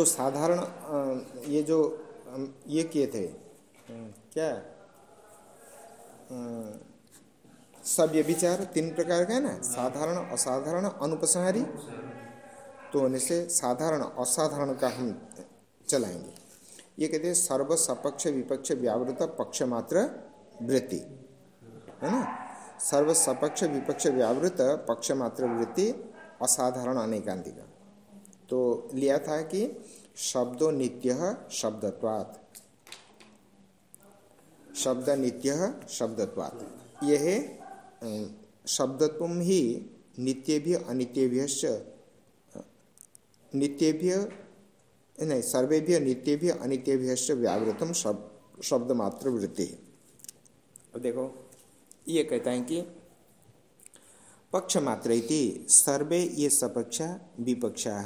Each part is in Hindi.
तो साधारण ये जो ये किए थे क्या? सब ये विचार तीन प्रकार का है ना? साधारण, असाधारण, अनुपसंहारी? तो होने से साधारण, असाधारण का हम चलाएँगे। ये कहते हैं, सर्व सपक्ष विपक्ष व्यावृत पक्ष मात्र वृत्ति। है ना? सर्व सपक्ष विपक्ष व्यावृत पक्ष मात्र वृत्ति असाधारण अनेकांतिका। तो लिया था कि शब्दों नित्य शब्दत्वात्। शब्द नित्य शब्दत्वात् यह शब्दत्व ही नित्यभ्य अनित्यभ्य नित्यभ्य, नहीं, सर्वेभ्य नित्यभ्य अनित्यभ्य व्यावृतम शब्द शब्द मात्र वृत्ति है देखो, ये कहता है कि पक्ष मात्र सर्वे ये सपक्षा विपक्षा।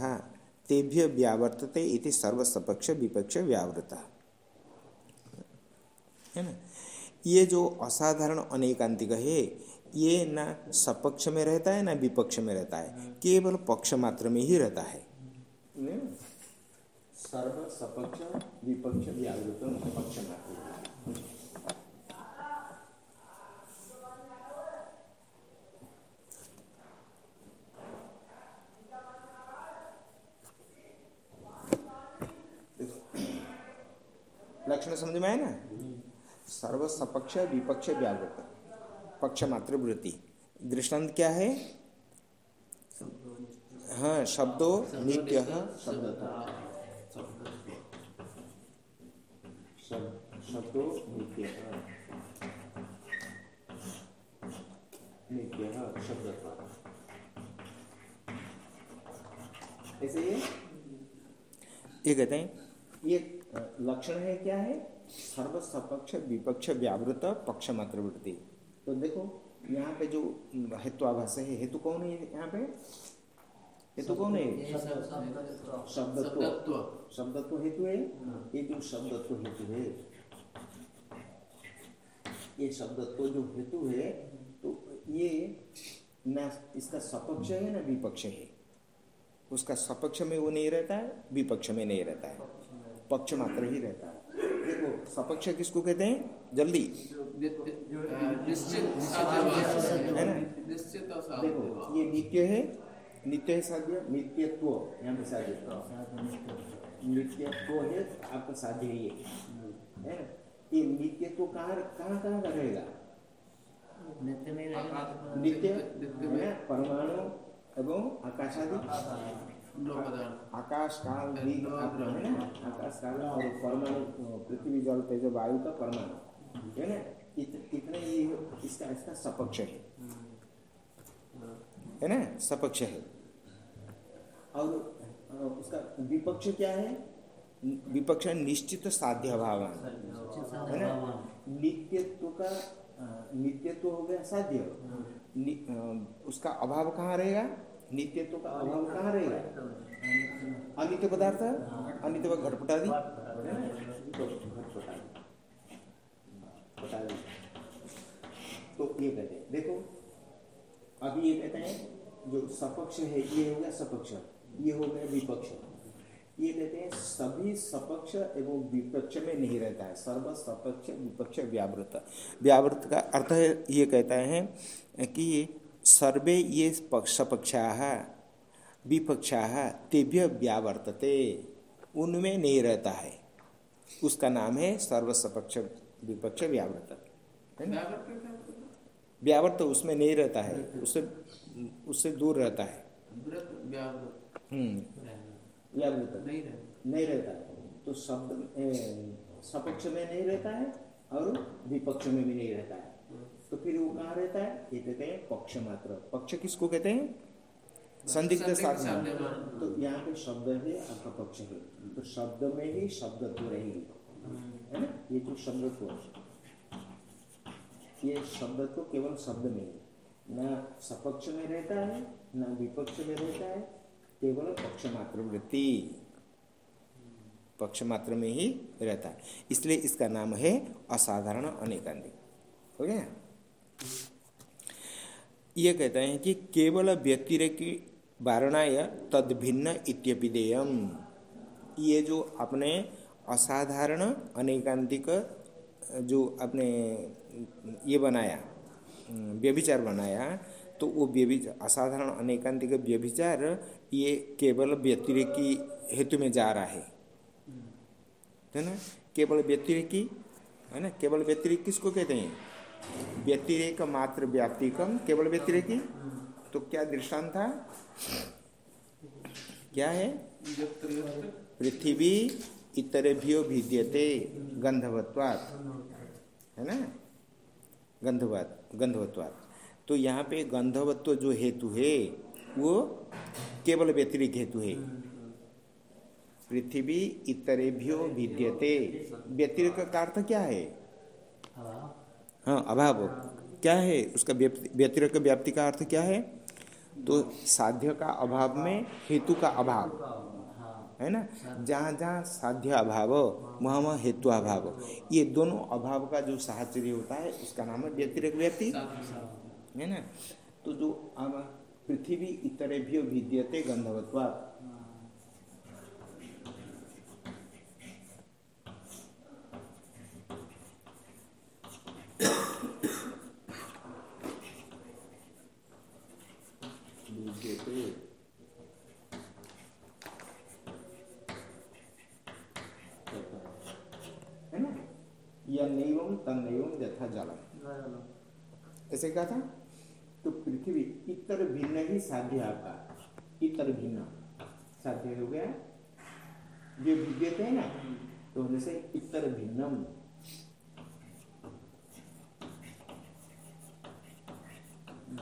तेभ्य व्यावर्तते इति सर्व सपक्ष विपक्ष व्यावृता। है ना? ये जो असाधारण अनेकांतिक है, ये ना सपक्ष में रहता है, ना विपक्ष में रहता है, केवल पक्ष मात्र में ही रहता है। सर्व सपक्ष विपक्ष, व्यावृत, पक्ष मात्र लक्षण समझ में आए ना? सर्व सपक्ष विपक्ष व्यावृत पक्ष मात्र वृत्ति दृष्टांत क्या है? हाँ शब्दों नित्य। शब्दों नित्य। नित्य शब्द। ऐसे ये ये कहते हैं। ये लक्षण है क्या है? सर्व सपक्ष विपक्ष व्यावृत पक्ष मात्र वृत्ति तो देखो यहाँ पे जो हेत्वाभाष है हेतु कौन है यहाँ पे? हेतु कौन है? शब्दत्व। शब्दत्व हेतु है? ये जो शब्दत्व हेतु है। ये शब्दत्व जो हेतु है तो ये न इसका सपक्ष है ना विपक्ष है। उसका सपक्ष में वो नहीं रहता है विपक्ष में नहीं रहता है। पक्ष मात्र ही रहता है। देखो सपक्ष किसको कहते हैं? जल्दी। है ना? देखो ये नित्य है नित्य है साध्य नित्यत्व यहाँ पे साध्य। नित्यत्व है आपका साध्य ये है। ना? ये नित्यत्व कहाँ कहाँ कहाँ का रहेगा? नित्य परमाणु एवं आकाशादि। आकाश काल है ना? आकाश काल और परमाणु पृथ्वी जल तेज वायु का परमाणु है ना कितने ये इसका इसका सपक्ष है। है ना? सपक्ष है और उसका विपक्ष क्या है? विपक्ष निश्चित साध्य भाव है ना? नित्यत्व का नित्यत्व हो गया साध्य। उसका अभाव कहाँ रहेगा? नित्यत्व का अभाव कहाँ रहेगा अनित्य पदार्थ? अनित्य का घटपटा तो ये कहते हैं, देखो, अभी ये कहते हैं, जो सपक्ष है, ये हो गया सपक्ष, ये हो गया विपक्ष। ये कहते हैं, सभी सपक्ष एवं विपक्ष में नहीं रहता है सर्व सपक्ष विपक्ष व्यावृत। व्यावृत का अर्थ ये कहता है कि सर्वे ये पक्षपक्षा विपक्षा तेभ्य व्यावर्तते उनमें नहीं रहता है। उसका नाम है सर्वसपक्ष विपक्ष व्यावर्त। व्यावर्त उसमें नहीं रहता है उससे उससे दूर रहता है। हम्म। नहीं रहता। है तो शब्द सपक्ष में नहीं रहता है और विपक्ष में भी नहीं रहता है। तो फिर वो कहाँ रहता है? ये कहते हैं पक्ष मात्र। पक्ष किसको कहते हैं? संदिग्ध साधन। तो यहाँ पे शब्द है आपका पक्ष है। तो शब्द में ही शब्द तो रहेगी। है ना? ये जो शब्द को ये शब्द तो केवल शब्द में ही। न सपक्ष में रहता है न विपक्ष में रहता है केवल पक्ष मात्र वृत्ति। पक्ष मात्र में ही रहता है। इसलिए इसका नाम है असाधारण अनेकांतिक हो गया? ये कहते हैं कि केवल व्यतिरेकी तद भिन्न इत्यपिदेयम ये जो अपने असाधारण, अनेकांतिक, जो अपने ये बनाया, व्यभिचार बनाया तो वो व्यभिचार असाधारण, अनेकांतिक व्यभिचार ये केवल व्यतिरेकी हेतु में जा रहा है। है ना? केवल व्यतिरेकी है ना? केवल व्यतिरिक किसको कहते हैं? व्यतिरेक मात्र व्याप्तिकम केवल व्यतिरेकी? तो क्या दृष्टांत था? क्या है? पृथ्वी इतरेभ्यो भिद्यते, गंधवत्वात। है ना? गंधवत, गंधवत्वात। तो यहाँ पे गंधवत्व जो हेतु है, वो केवल व्यतिरिक हेतु है। पृथ्वी इतरेभ्यो विद्यते व्यतिरिक का अर्थ क्या है? हाँ अभाव क्या है? उसका व्यतिरिक व्याप्ति का अर्थ क्या है? तो साध्य का अभाव में हेतु का अभाव, है ना? जहाँ जहाँ साध्य अभाव, वहाँ वहाँ हेतु अभाव। ये दोनों अभाव का जो साहचर्य होता है, उसका नाम है व्यतिरक व्यक्ति है ना? तो जो पृथ्वी इतरेभ्यो विद्यते गंधवत्वा जलम। ऐसे कहा था? तो पृथ्वी इतर भिन्न ही साध्य आपका। इतर भिन्न। साध्य हो गया। जो विद्यते हैं ना तो होने से इतर भिन्नम।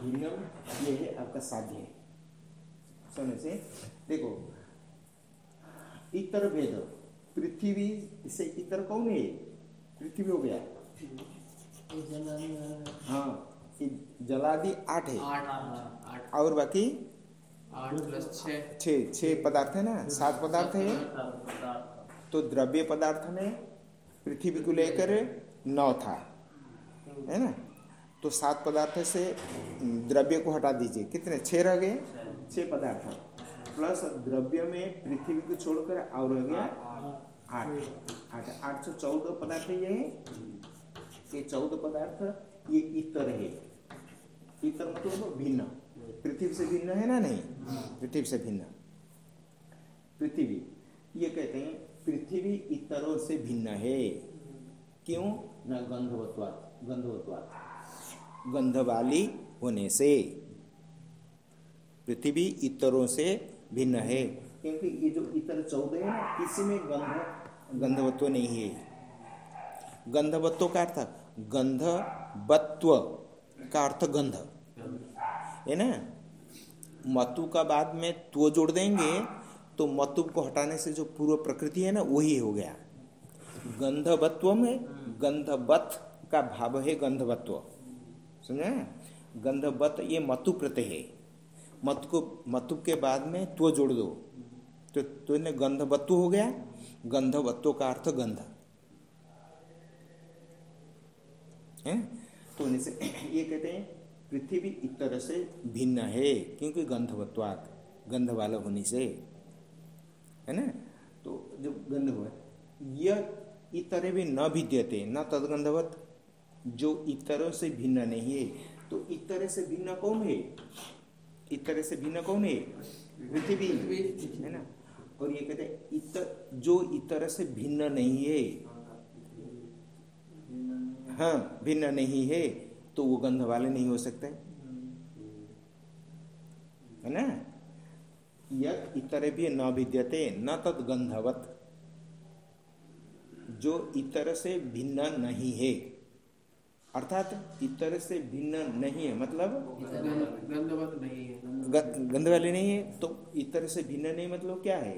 भिन्नम, ये है आपका साध्य। सुनने से देखो इतर भेद पृथ्वी से इतर कौन है? पृथ्वी हो गया। हाँ जलादि आठ है। आठ और बाकी? आठ छ। छह पदार्थ है ना? सात पदार्थ है। तो द्रव्य पदार्थ में पृथ्वी को लेकर नौ था। है ना? तो सात पदार्थ से द्रव्य को हटा दीजिए। कितने? छह रह गए? छह पदार्थ। प्लस द्रव्य में पृथ्वी को छोड़कर और गया आठ। आठ। आठ सौ चौदह पदार्थ ये ये चौदह पदार्थ ये इतर है। इतर मतलब भिन्न। पृथ्वी से भिन्न है ना नहीं? पृथ्वी से भिन्न। पृथ्वी। ये कहते हैं पृथ्वी इतरों से भिन्न है। क्यों? न गंधवत्वात गंधवत्वात। गंध वाली होने से। पृथ्वी इतरों से भिन्न है। क्योंकि ये जो इतर चौदह है ना किसी में गंध गंधवत्व नहीं है। गंधवत्व का अर्थ गंधवत्व का अर्थ गंध। है ना? मतु का बाद में त्व जोड़ देंगे तो मतु को हटाने से जो पूर्व प्रकृति है ना वही हो गया। गंधवत्व में गंधवत का भाव है गंधवत्व। समझे? गंधवत ये मतु प्रत्यय है। मत को मतु के बाद में त्व जोड़ दो। तो, तो गंधवत्व हो गया। गंधवत्व का अर्थ गंध। है? तो ये कहते हैं पृथ्वी एक तरह से भिन्न है क्योंकि गंधवत्वात गंध वाला होने से। है ना? तो जब गंध हुआ यह इतर भी न भिद्यते न तदगंधवत जो इतरों से भिन्न नहीं है। तो इतर से भिन्न कौन है? इतर से भिन्न कौन है? पृथ्वी। है ना? और ये कहते हैं इतर जो इतर से भिन्न नहीं है। हाँ भिन्न नहीं है तो वो गंध वाले नहीं हो सकते। है ना? यद इतर भी न विद्यते न तद गंधवत। जो इतर से भिन्न नहीं है। अर्थात इतर से भिन्न नहीं है मतलब? नहीं है गंध वाले नहीं है तो इतर से भिन्न नहीं मतलब क्या है?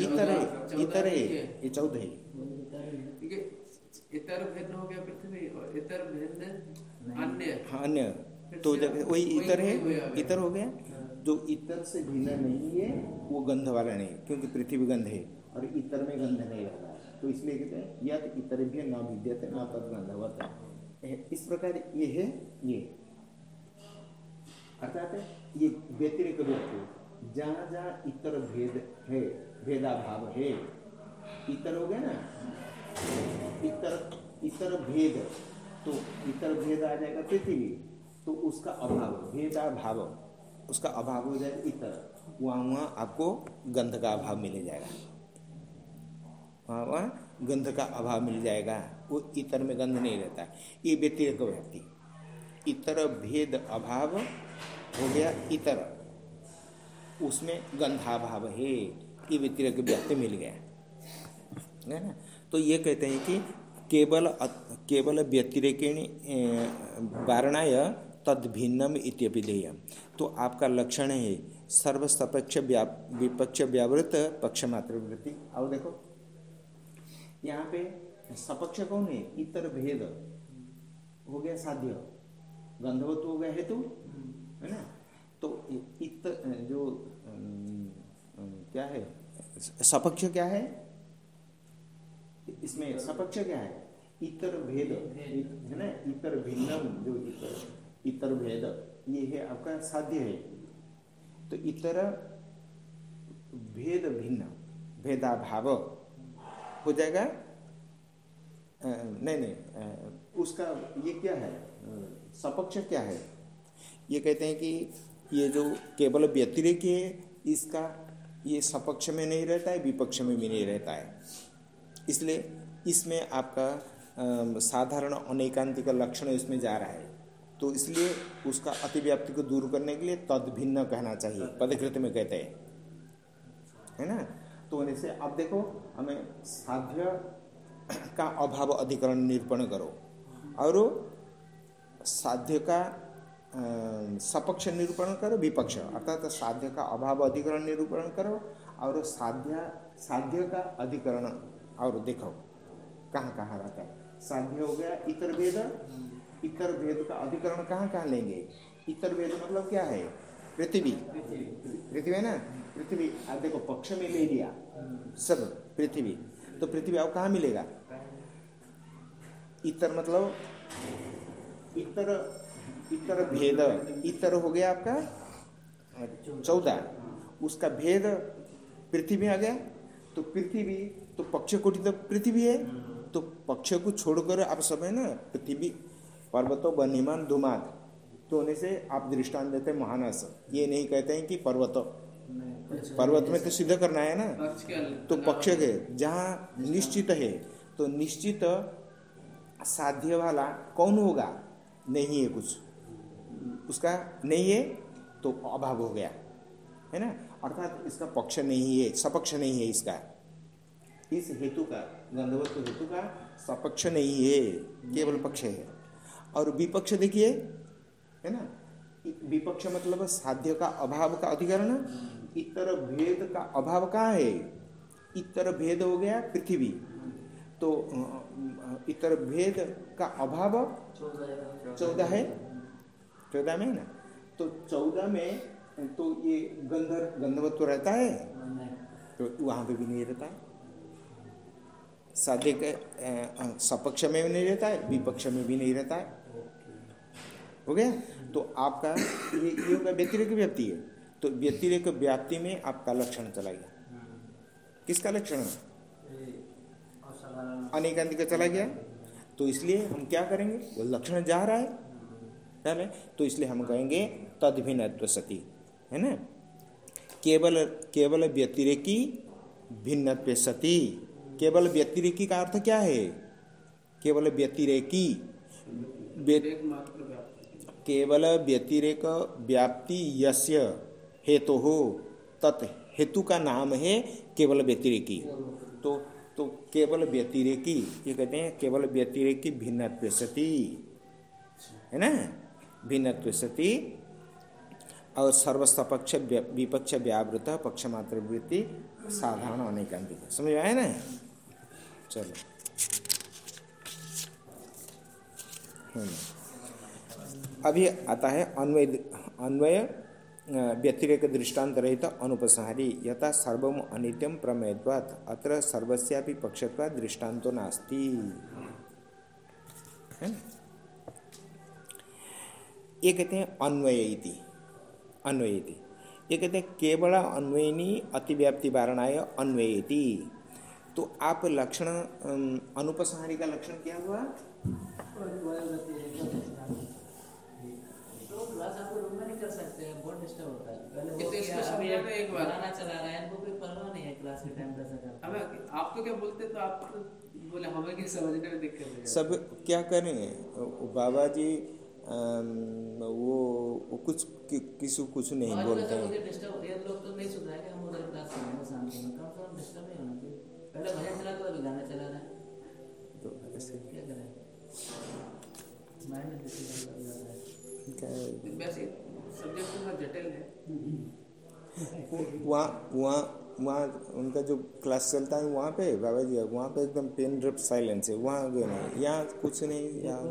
इतर है इतर है ये चौदह है। इतर भिन्न हो गया पृथ्वी और इतर भिन्न अन्य। हाँ अन्य। तो जब वही इतर है इतर हो गया। जो इतर से भिन्न नहीं है वो गंध वाला नहीं क्योंकि पृथ्वी गंध है और इतर में गंध नहीं रहता। तो इसलिए कहते हैं या तो इतर भी न विद्यते न तद गंधवत। इस प्रकार ये है, ये। अर्थात ये व्यतिरिक व्यक्ति जहाँ जहाँ इतर भेद है, भेदाभाव है, इतर हो गया ना? इतर इतर भेद तो इतर भेद आ जाएगा पृथ्वी तो उसका अभाव, भेदाभाव, उसका अभाव हो जाएगा इतर। वहाँ वहाँ आपको गंध का अभाव मिल जाएगा। वहाँ वहाँ गंध का अभाव मिल जाएगा, वो इतर में गंध नहीं रहता ये व्यतिरिक व्यक्ति। इतर भेद अभाव हो गया इतर। उसमें गंधाभाव है। ये व्यतिरिक व्यक्ति मिल गया। है ना? तो ये कहते हैं कि केवल केवल व्यतिरेकिणी वारणाय तद भिन्नम इत्यभिधेय तो आपका लक्षण है, सर्वसपक्ष विपक्ष व्यावृत पक्ष मात्र वृत्ति। अब देखो। यहाँ पे सपक्ष कौन है? इतर भेद। हो गया साध्य। गंधवत हो गया हेतु, है ना? तो इतर जो क्या है? सपक्ष क्या है? इसमें सपक्ष क्या है? इतर भेद, है ना? इतर भिन्नम, जो इतर इतर भेद। ये है आपका साध्य है। तो इतर भेद भिन्न, भेदाभाव। हो जाएगा? आ, नहीं नहीं आ, उसका ये क्या है? सपक्ष क्या है? ये कहते हैं कि ये जो केवल व्यतिरिक है इसका ये सपक्ष में नहीं रहता है विपक्ष में भी नहीं रहता है। इसलिए इसमें आपका साधारण अनेकांतिक लक्षण इसमें जा रहा है। तो इसलिए उसका अतिव्याप्ति को दूर करने के लिए तद भिन्न कहना चाहिए पदकृत में कहते हैं। है ना? तो से अब देखो, हमें साध्य का अभाव अधिकरण निरूपण करो। और साध्य का सपक्ष निरूपण करो, विपक्ष। अर्थात साध्य का अभाव अधिकरण निरूपण करो, और साध्य साध्य का अधिकरण, और देखो, कहाँ कहाँ रहता है। साध्य हो गया इतर भेद इतर भेद का अधिकरण कहाँ कहाँ लेंगे? इतर भेद मतलब क्या है? पृथ्वी। पृथ्वी है ना? पृथ्वी आप देखो, पक्ष में ले लिया। सब पृथ्वी। तो पृथ्वी आप कहाँ मिलेगा? इतर मतलब? इतर इतर भेद। इतर हो गया आपका? चौदह। उसका भेद पृथ्वी आ गया। तो पृथ्वी तो पक्ष कोटि तो पृथ्वी है। तो पक्ष को छोड़कर आप सब है ना, पृथ्वी, पर्वतो बनिमान धुमात तो होने से आप दृष्टांत देते महानस ये नहीं कहते हैं कि पर्वत। पर्वत में तो सिद्ध करना है ना? तो पक्ष के जहाँ निश्चित है तो निश्चित साध्य वाला कौन होगा? नहीं है कुछ। उसका नहीं है तो अभाव हो गया। है ना? अर्थात इसका पक्ष नहीं है सपक्ष नहीं है इसका। इस हेतु का गंधवत्व हेतु का सपक्ष नहीं है केवल पक्ष है। और विपक्ष देखिए है ना? विपक्ष मतलब साध्य का अभाव का अधिकरण इतर भेद का अभाव कहाँ है? इतर भेद हो गया पृथ्वी। तो इतर भेद का अभाव चौदह है। चौदह में ना? तो चौदह में तो ये गंधर, गंधवत्व रहता है? तो वहाँ पे भी नहीं रहता है। साध्य के सपक्ष में भी नहीं रहता है, विपक्ष में भी नहीं रहता है। हो गया? तो आपका ये ये होगा व्यतिरिक व्याप्ति है। तो व्यतिरिक व्याप्ति में आपका लक्षण चला गया। किसका लक्षण अनेकांति का चला गया। तो इसलिए हम क्या करेंगे? वो लक्षण जा रहा है। है तो इसलिए हम कहेंगे तद भिन्न सती। है ना? केवल केवल व्यतिरेकी भिन्न सती। केवल व्यतिरेकी का अर्थ क्या है? केवल व्यतिरेकी केवल व्यतिरेक व्याप्ति यस्य हेतु हो, तत् हेतु का नाम है केवल व्यतिरेकी। तो तो केवल व्यतिरेकी, ये कहते हैं केवल व्यतिरेकी भिन्न सती। है ना? भिन्न सती। और सर्वस्तपक्ष विपक्ष व्यावृत पक्ष मात्र वृत्ति साधारण अनेकांतिक समझ आए ना? चलो। अभी आता है अन्वय अन्वय व्यतिरेक दृष्टांत रहित अनुपसंहारी यथा सर्वम अनित्यम प्रमेयत्वात् अत्र सर्वस्यापि पक्षत्वात् दृष्टान्तो नास्ति। ये कहते हैं अन्वय इति। अन्वय इति। ये कहते हैं केवल अन्वयनी अतिव्याप्ति वारणाय अन्वयती तो आप लक्षण अनुपसंहारी का लक्षण क्या हुआ कर सकते हैं बहुत डिस्टर्ब होता है पहले ये तो वो इसको क्या, अभी एक बार। पुराना चला रहा है इनको कोई परवाह नहीं है क्लास के टाइम कैसा करता है हमें आप तो क्या बोलते तो आप तो बोले हमें किसी समझने में दिक्कत है सब क्या करें बाबा जी वो, वो कुछ कि, किसी को कुछ नहीं बोलते हैं। लोग तो नहीं सुन रहे कि हम उधर क्लास कर हैं शांति में। कम से कम डिस्टर्ब नहीं होना चाहिए। पहले भजन चला तो अभी गाना चला रहा है। तो ऐसे। क्या करें? माइंड डिस्टर्ब कर जाता है? वैसे सब्जेक्ट थोड़ा जटिल है। वहाँ वहाँ वहाँ उनका जो क्लास चलता है वहाँ पे बाबा जी वहाँ पे एकदम पेन ड्रॉप साइलेंस है वहाँ गए नहीं यहाँ कुछ नहीं यहाँ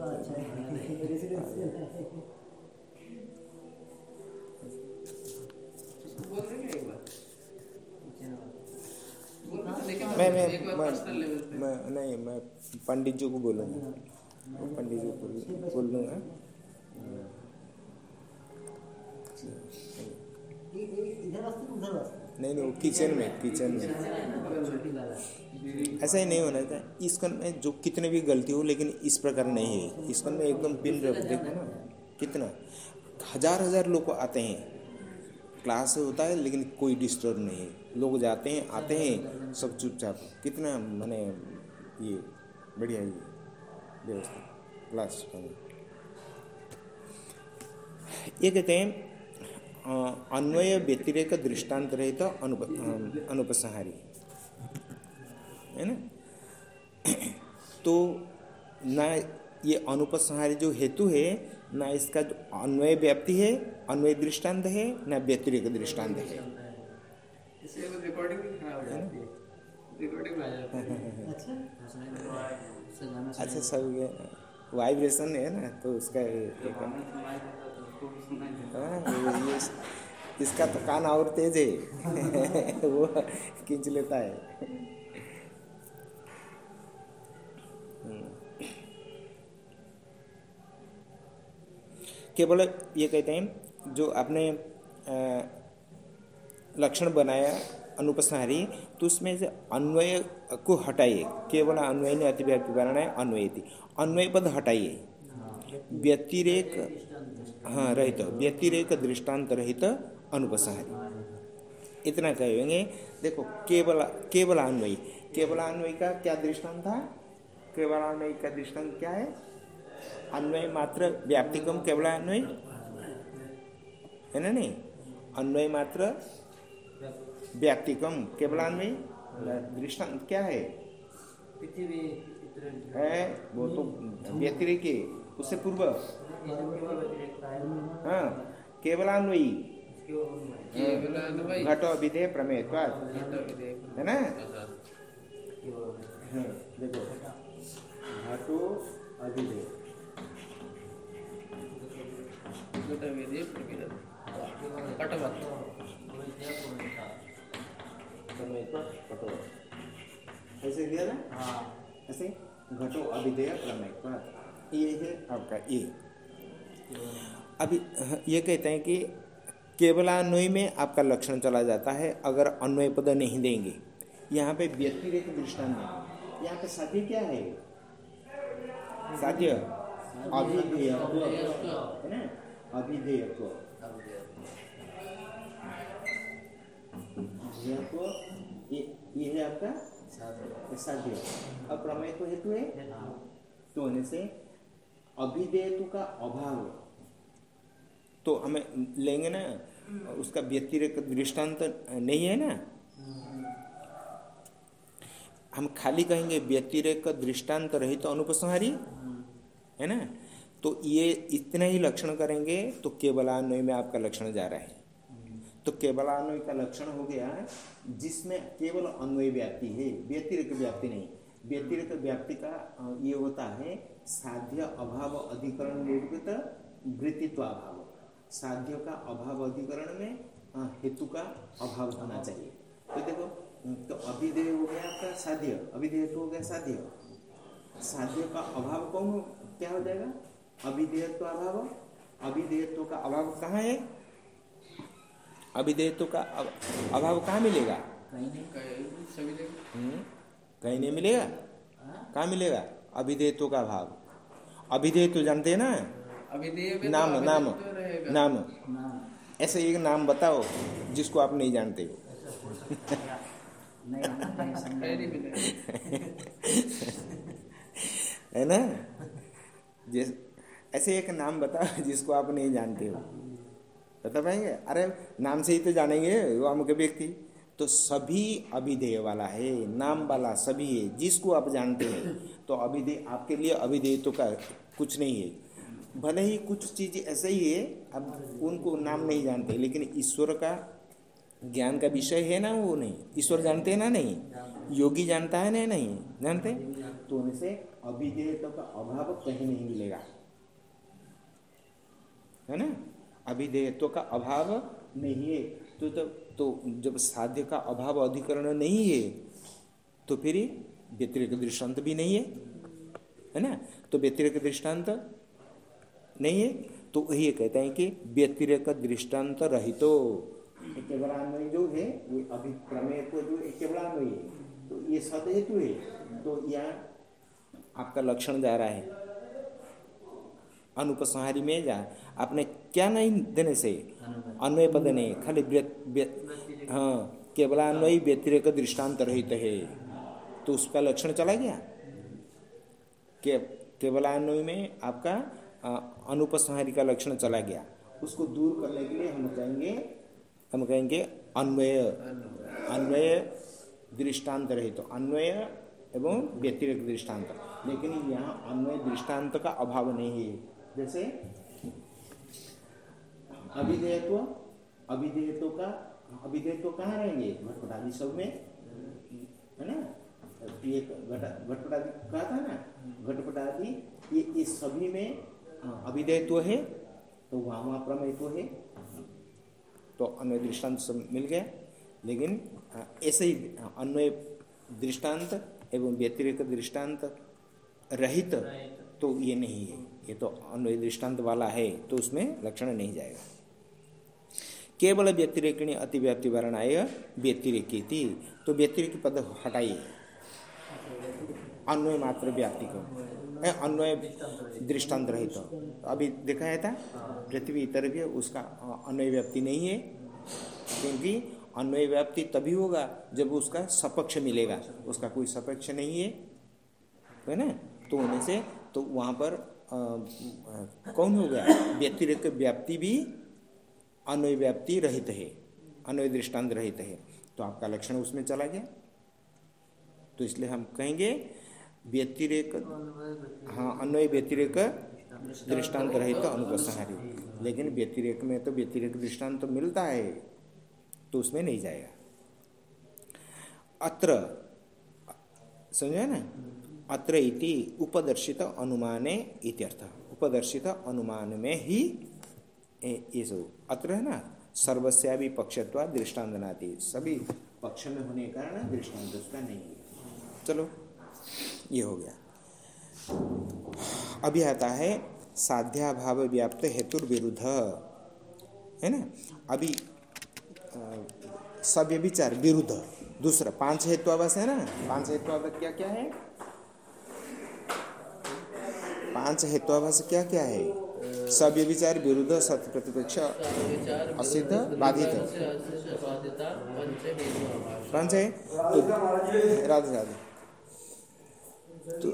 मैं मैं मैं, मैं नहीं मैं पंडित जी को बोलूँगा पंडित जी को बोल- नहीं नहीं, वो किचन में किचन में। ऐसा ही नहीं होना चाहिए इसकन में जो कितने भी गलती हो, लेकिन इस प्रकार नहीं है। इसकन में एकदम पिन रख, देखो ना, कितना? हज़ार हज़ार लोग आते हैं। क्लास होता है, लेकिन कोई डिस्टर्ब नहीं है। लोग जाते हैं, आते हैं, सब चुपचाप। कितना, मैंने ये बढ़िया ये व्यवस्था, क्लास ये कहते हैं अन्वय व्यतिरेक दृष्टांत रहित अनुप अ, अनुपसंहारी। है ना? तो ना ये अनुपसंहारी जो हेतु है ना इसका जो अन्वय व्याप्ति है अन्वय दृष्टांत है ना व्यतिरिक दृष्टांत है। रिकॉर्डिंग भी खराब हो अच्छा। सब वाइब्रेशन है ना? तो उसका ये- इसका तो कान और तेज है। वो खींच लेता है। केवल ये कहते हैं, जो आपने लक्षण बनाया, अनुपसंहारी तो उसमें से अन्वय को हटाइए। केवल अन्वय ने अतिव्याप्ति बनाना है अन्वय थी अन्वय पद हटाइए। व्यतिरेक हाँ रहित व्यतिरेक दृष्टांत रहित अनुपसंहारी। इतना कहेंगे देखो केवल केवल अन्वयी केवल अन्वयी का क्या दृष्टांत था? केवल अन्वयी का दृष्टांत क्या है? अन्वय मात्र व्याप्तिकम केवल अन्वय है ना नहीं? अन्वय मात्र व्याप्तिकम केवल अन्वय दृष्टांत क्या है? पृथ्वी है वो तो व्यतिरेक उससे पूर्व। केवलान्वयी। घटो विधेय प्रमेयत्वात् है ना? हाँ। हाँ, देखो घटो अभिधेय प्रमेय। ऐसे दिया ना? हाँ। ऐसे? घटो अभिधेय प्रमेयत्वात् ये है आपका ये हाँ, ये कहते हैं कि केवलान्वय में आपका लक्षण चला जाता है अगर अन्वय पद नहीं देंगे। यहाँ पे व्यतिरेक दृष्टांत है। यहाँ पे साध्य क्या है? साध्य? अभिधेयत्व है ना? अभिधेयत्व अभिधेयत्व ये ये है आपका साध्य। अब प्रमेय को हेतु है? तो होने से अभिधेयत्व का अभाव। तो हमें लेंगे ना, उसका व्यतिरेक दृष्टांत नहीं है ना? हम खाली कहेंगे व्यतिरेक दृष्टांत रहित तो अनुपसंहारी, है ना? तो ये इतना ही लक्षण करेंगे तो केवलान्वय में आपका लक्षण जा रहा है। तो केवलान्वय का लक्षण हो गया, जिसमें केवल अन्वय व्याप्ति है, व्यतिरिक व्याप्ति नहीं। व्यतिरिक व्याप्ति का ये होता है साध्य अभाव अधिकरण निर्मित वृत्तित्व अभाव साध्य का अभाव अधिकरण में हेतु का अभाव होना चाहिए। तो देखो तो अभिधेय हो गया आपका साध्य अभिधेय तो हो गया साध्य। साध्य का अभाव कौन हो क्या हो जाएगा? अभिधेयत्व अभाव अभिधेयत्व का अभाव कहाँ है? अभिधेयत्व का अभाव कहाँ मिलेगा? कहीं नहीं कहीं सभी हम्म, कहीं नहीं मिलेगा? कहाँ मिलेगा? अभिधेयत्व का भाव अभिधेय तो जानते हैं ना? अभिधेय में तो नाम नाम तो नाम। नाम। ऐसे एक नाम बताओ जिसको आप नहीं जानते हो। है। है ना? जिस ऐसे एक नाम बताओ जिसको आप नहीं जानते हो। बता पाएँगे? अरे नाम से ही तो जानेंगे वो अमुक व्यक्ति। तो सभी अभिधेय वाला है नाम वाला सभी है जिसको आप जानते हैं तो अभिधेय आपके लिए अभिधेय तो का कुछ नहीं है। भले ही कुछ चीज़ ऐसे ही है अब उनको नाम नहीं जानते लेकिन ईश्वर का ज्ञान का विषय है ना वो नहीं? ईश्वर जानते हैं ना नहीं? योगी जानता है ना नहीं? जानते? तो उनसे अभिधेयत्व का अभाव कहीं नहीं मिलेगा। है ना? अभिधेयत्व का अभाव नहीं है। तो तो, तो जब साध्य का अभाव अधिकरण नहीं है तो फिर व्यतिरिक दृष्टांत भी नहीं है। है ना? तो व्यतिरिक दृष्टांत नहीं है। तो ये कहते हैं कि व्यतिरिक दृष्टांत रहितो। केवलान्वय जो है ये अभिप्रमेय को जो केवलान्वय है तो ये सद हेतु है। तो यहाँ आपका लक्षण जा रहा है। अनुपसंहारी में जा। आपने क्या नहीं देने से? अन्वय पद नहीं खाली हाँ केवलान्वयी व्यतिरेक दृष्टांत रहित है। तो उसका लक्षण चला गया? के केवलान्वय में आपका अनुपसंहारी का लक्षण चला गया। उसको दूर करने के लिए हम कहेंगे हम कहेंगे अन्वय। अन्वय। दृष्टांत रहित तो अन्वय एवं व्यतिरिक्त दृष्टांत। लेकिन यहाँ अन्वय दृष्टांत का अभाव नहीं है। जैसे अभिधेयत्व अभिधेयत्व का अभिधेयत्व कहाँ रहेंगे? घटपटादि सब में? है ना? ये घट घटपटादि कहा था ना? घटपटादि ये इस सभी में हाँ, अभिधेयत्व है तो वहाँ वहाँ प्रमेयत्व है। तो अन्वय दृष्टांत सब मिल गया। लेकिन हाँ, ऐसे ही हाँ, अन्वय दृष्टांत एवं व्यतिरिक्त दृष्टांत रहित। तो ये नहीं है। ये तो अन्वय दृष्टांत वाला है तो उसमें लक्षण नहीं जाएगा। केवल व्यतिरेकिणी अतिव्याप्ति वर्ण आएगा व्यतिरेकी थी तो व्यतिरिक पद हटाइए। अन्वय मात्र व्याप्ति को। अन्वय दृष्टांत रहित। तो अभी देखा है था? पृथ्वी इतर भी उसका अन्वय व्याप्ति नहीं है। क्योंकि अन्वय व्याप्ति तभी होगा जब उसका सपक्ष मिलेगा। उसका कोई सपक्ष नहीं है। है ना? तो होने से तो वहाँ पर कौन हो गया? व्यतिरिक्त व्याप्ति भी अन्वय व्याप्ति रहित है अन्वय दृष्टांत रहित है। तो आपका लक्षण उसमें चला गया। तो इसलिए हम कहेंगे व्यतिरेक हाँ अन्वय व्यतिरेक दृष्टांत रहित अनुपसंहारी। लेकिन व्यतिरेक में तो व्यतिरेक दृष्टांत तो मिलता है तो उसमें नहीं जाएगा। अत्र, समझे ना? अत्र इति उपदर्शित अनुमाने इत्यर्थ। उपदर्शित अनुमान में ही ये सब अत्र है ना सर्वस्या भी पक्षत्वा दृष्टांत नाती सभी पक्ष में होने के कारण दृष्टांत उसका नहीं है। चलो, ये हो गया। अभी आता है साध्याभाव व्याप्त हेतु विरुद्ध है ना? अभी सव्य विचार विरुद्ध। दूसरा, पाँच हेत्वाभास है ना? पाँच हेत्वाभास क्या क्या है? पाँच हेत्वाभास क्या क्या है? सव्य विचार विरुद्ध सत्य प्रतिपक्ष असिद्ध बाधित। पंच से? तो। राधे राधे। तो,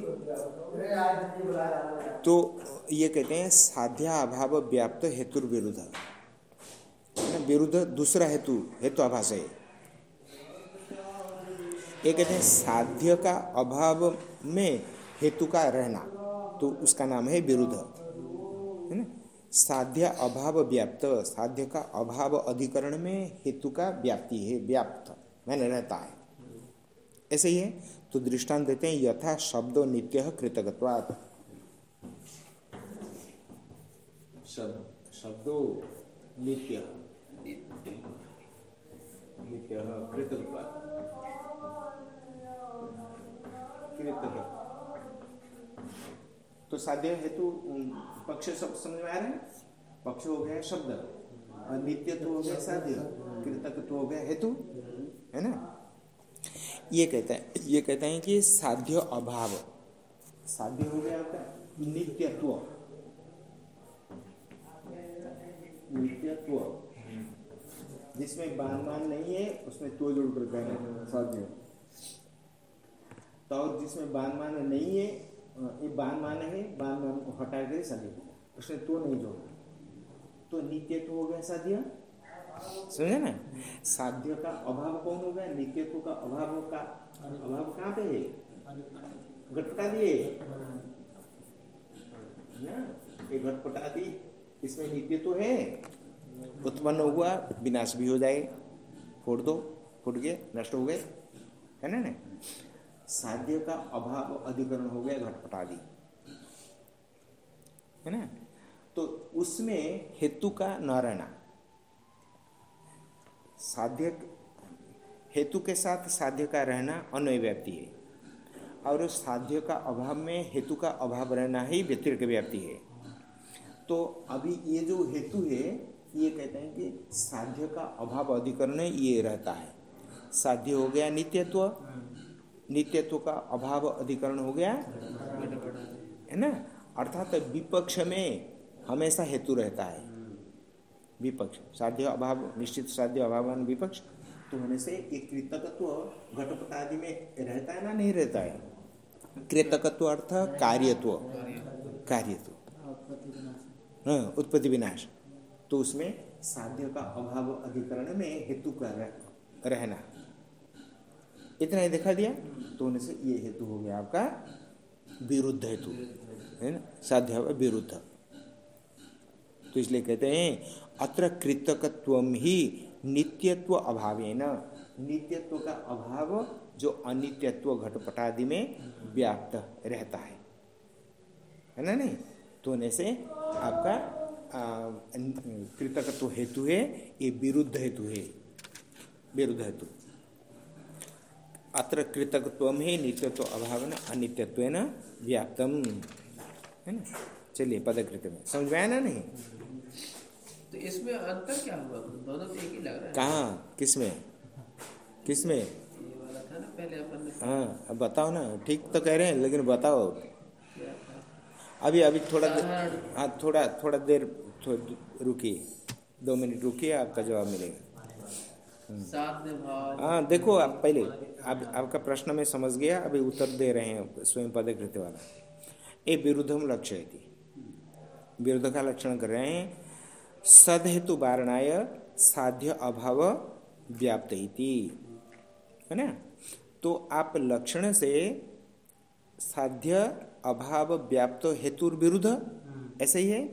तो ये कहते हैं साध्या अभाव व्याप्त हेतु विरुद्ध। है? विरुद्ध दूसरा हेतु हेतु आभास है। ये कहते हैं साध्य का अभाव में हेतु का रहना। तो उसका नाम है विरुद्ध। है ना? साध्य अभाव व्याप्त। साध्य का अभाव अधिकरण में हेतु का व्याप्ति है, व्याप्त। मैंने रहता है। ऐसे ही है। तो दृष्टांत देते हैं, यथा शब्दो नित्य कृतकत्वात्। शब्द नित्य। नित्य कृतकत्वात्। कृतक तो साध्य हेतु पक्ष सब समझ में आ रहे हैं? पक्ष हो गया शब्द, और नित्य तो हो गया साध्य, कृतक तो हो गया हेतु, है ना? ये कहते हैं, ये कहते हैं कि साध्य अभाव। साध्य हो गया आपका नित्यत्व। नित्यत्व। जिसमें बान मान नहीं है, उसमें तो जोड़ कर कहना साध्य। तो जिसमें बान मान नहीं है ये बान मान है को हटा कर साध्य उसमें तो नहीं जोड़। तो नित्यत्व हो गया साध्य। समझे ना? साध्य का अभाव कौन हो गया? नित्यत्व का अभाव का अभाव कहाँ पे है? घटपटा दिए ना? ये घटपटा दी इसमें नित्य तो है। उत्पन्न हुआ, विनाश भी हो जाए। फोड़ दो, फूट गए, नष्ट हो गए। है ना ना साध्य का अभाव अधिकरण हो गया घटपटादि। है ना? तो उसमें हेतु का न रहना साध्य, हेतु के साथ साध्य का रहना अन्वय व्याप्ति है। और उस साध्य का अभाव में हेतु का अभाव रहना ही व्यतिरिक व्याप्ति है। तो अभी ये जो हेतु है, ये कहते हैं कि साध्य का अभाव अधिकरण ये रहता है। साध्य हो गया नित्यत्व नित्यत्व का अभाव अधिकरण हो गया। है ना? अर्थात विपक्ष में हमेशा हेतु रहता है। विपक्ष, साध्य अभाव, निश्चित साध्य अभाव विपक्ष तो होने से एक कृतकत्व घटपट आदि में रहता है ना नहीं रहता है? कृतकत्व अर्थ कार्यत्व। कार्यत्व। हाँ उत्पत्ति विनाश। तो उसमें साध्य का अभाव अधिकरण में हेतु का रहना। इतना ही दिखा दिया तो उनसे ये हेतु हो गया आपका विरुद्ध हेतु, है ना? साध्य विरुद्ध। तो इसलिए कहते हैं, अत्र कृतकत्व ही नित्यत्व अभाव, है ना? नित्यत्व का अभाव जो अनित्यत्व घटपटादि में व्याप्त रहता है। है ना नहीं? तो होने से आपका कृतकत्व हेतु है, ये विरुद्ध हेतु है। विरुद्ध हेतु। अत्र कृतकत्व ही नित्यत्व अभाव न अनित्यत्व न व्याप्तम। है ना? चलिए पदकृत में समझ में आया ना नहीं? तो इसमें अंतर क्या हुआ? दोनों तो एक ही लग रहा है। कहाँ? किसमें किसमें ये वाला था ना पहले अपन हाँ अब बताओ ना। ठीक तो कह रहे हैं लेकिन बताओ। अभी अभी थोड़ा हाँ। थोड़ा थोड़ा देर रुकिए। दो मिनट रुकिए आपका जवाब मिलेगा। हाँ देखो आप पहले आप आपका प्रश्न में समझ गया अभी उत्तर दे रहे हैं स्वयं पदकृत्य वाला। ये विरुद्धम लक्ष्य है विरुद्ध का लक्षण कर रहे हैं सदहेतु वारणाय साध्य अभाव व्याप्त है ना? तो आप लक्षण से साध्य अभाव व्याप्त हेतु विरुद्ध ऐसे ही है?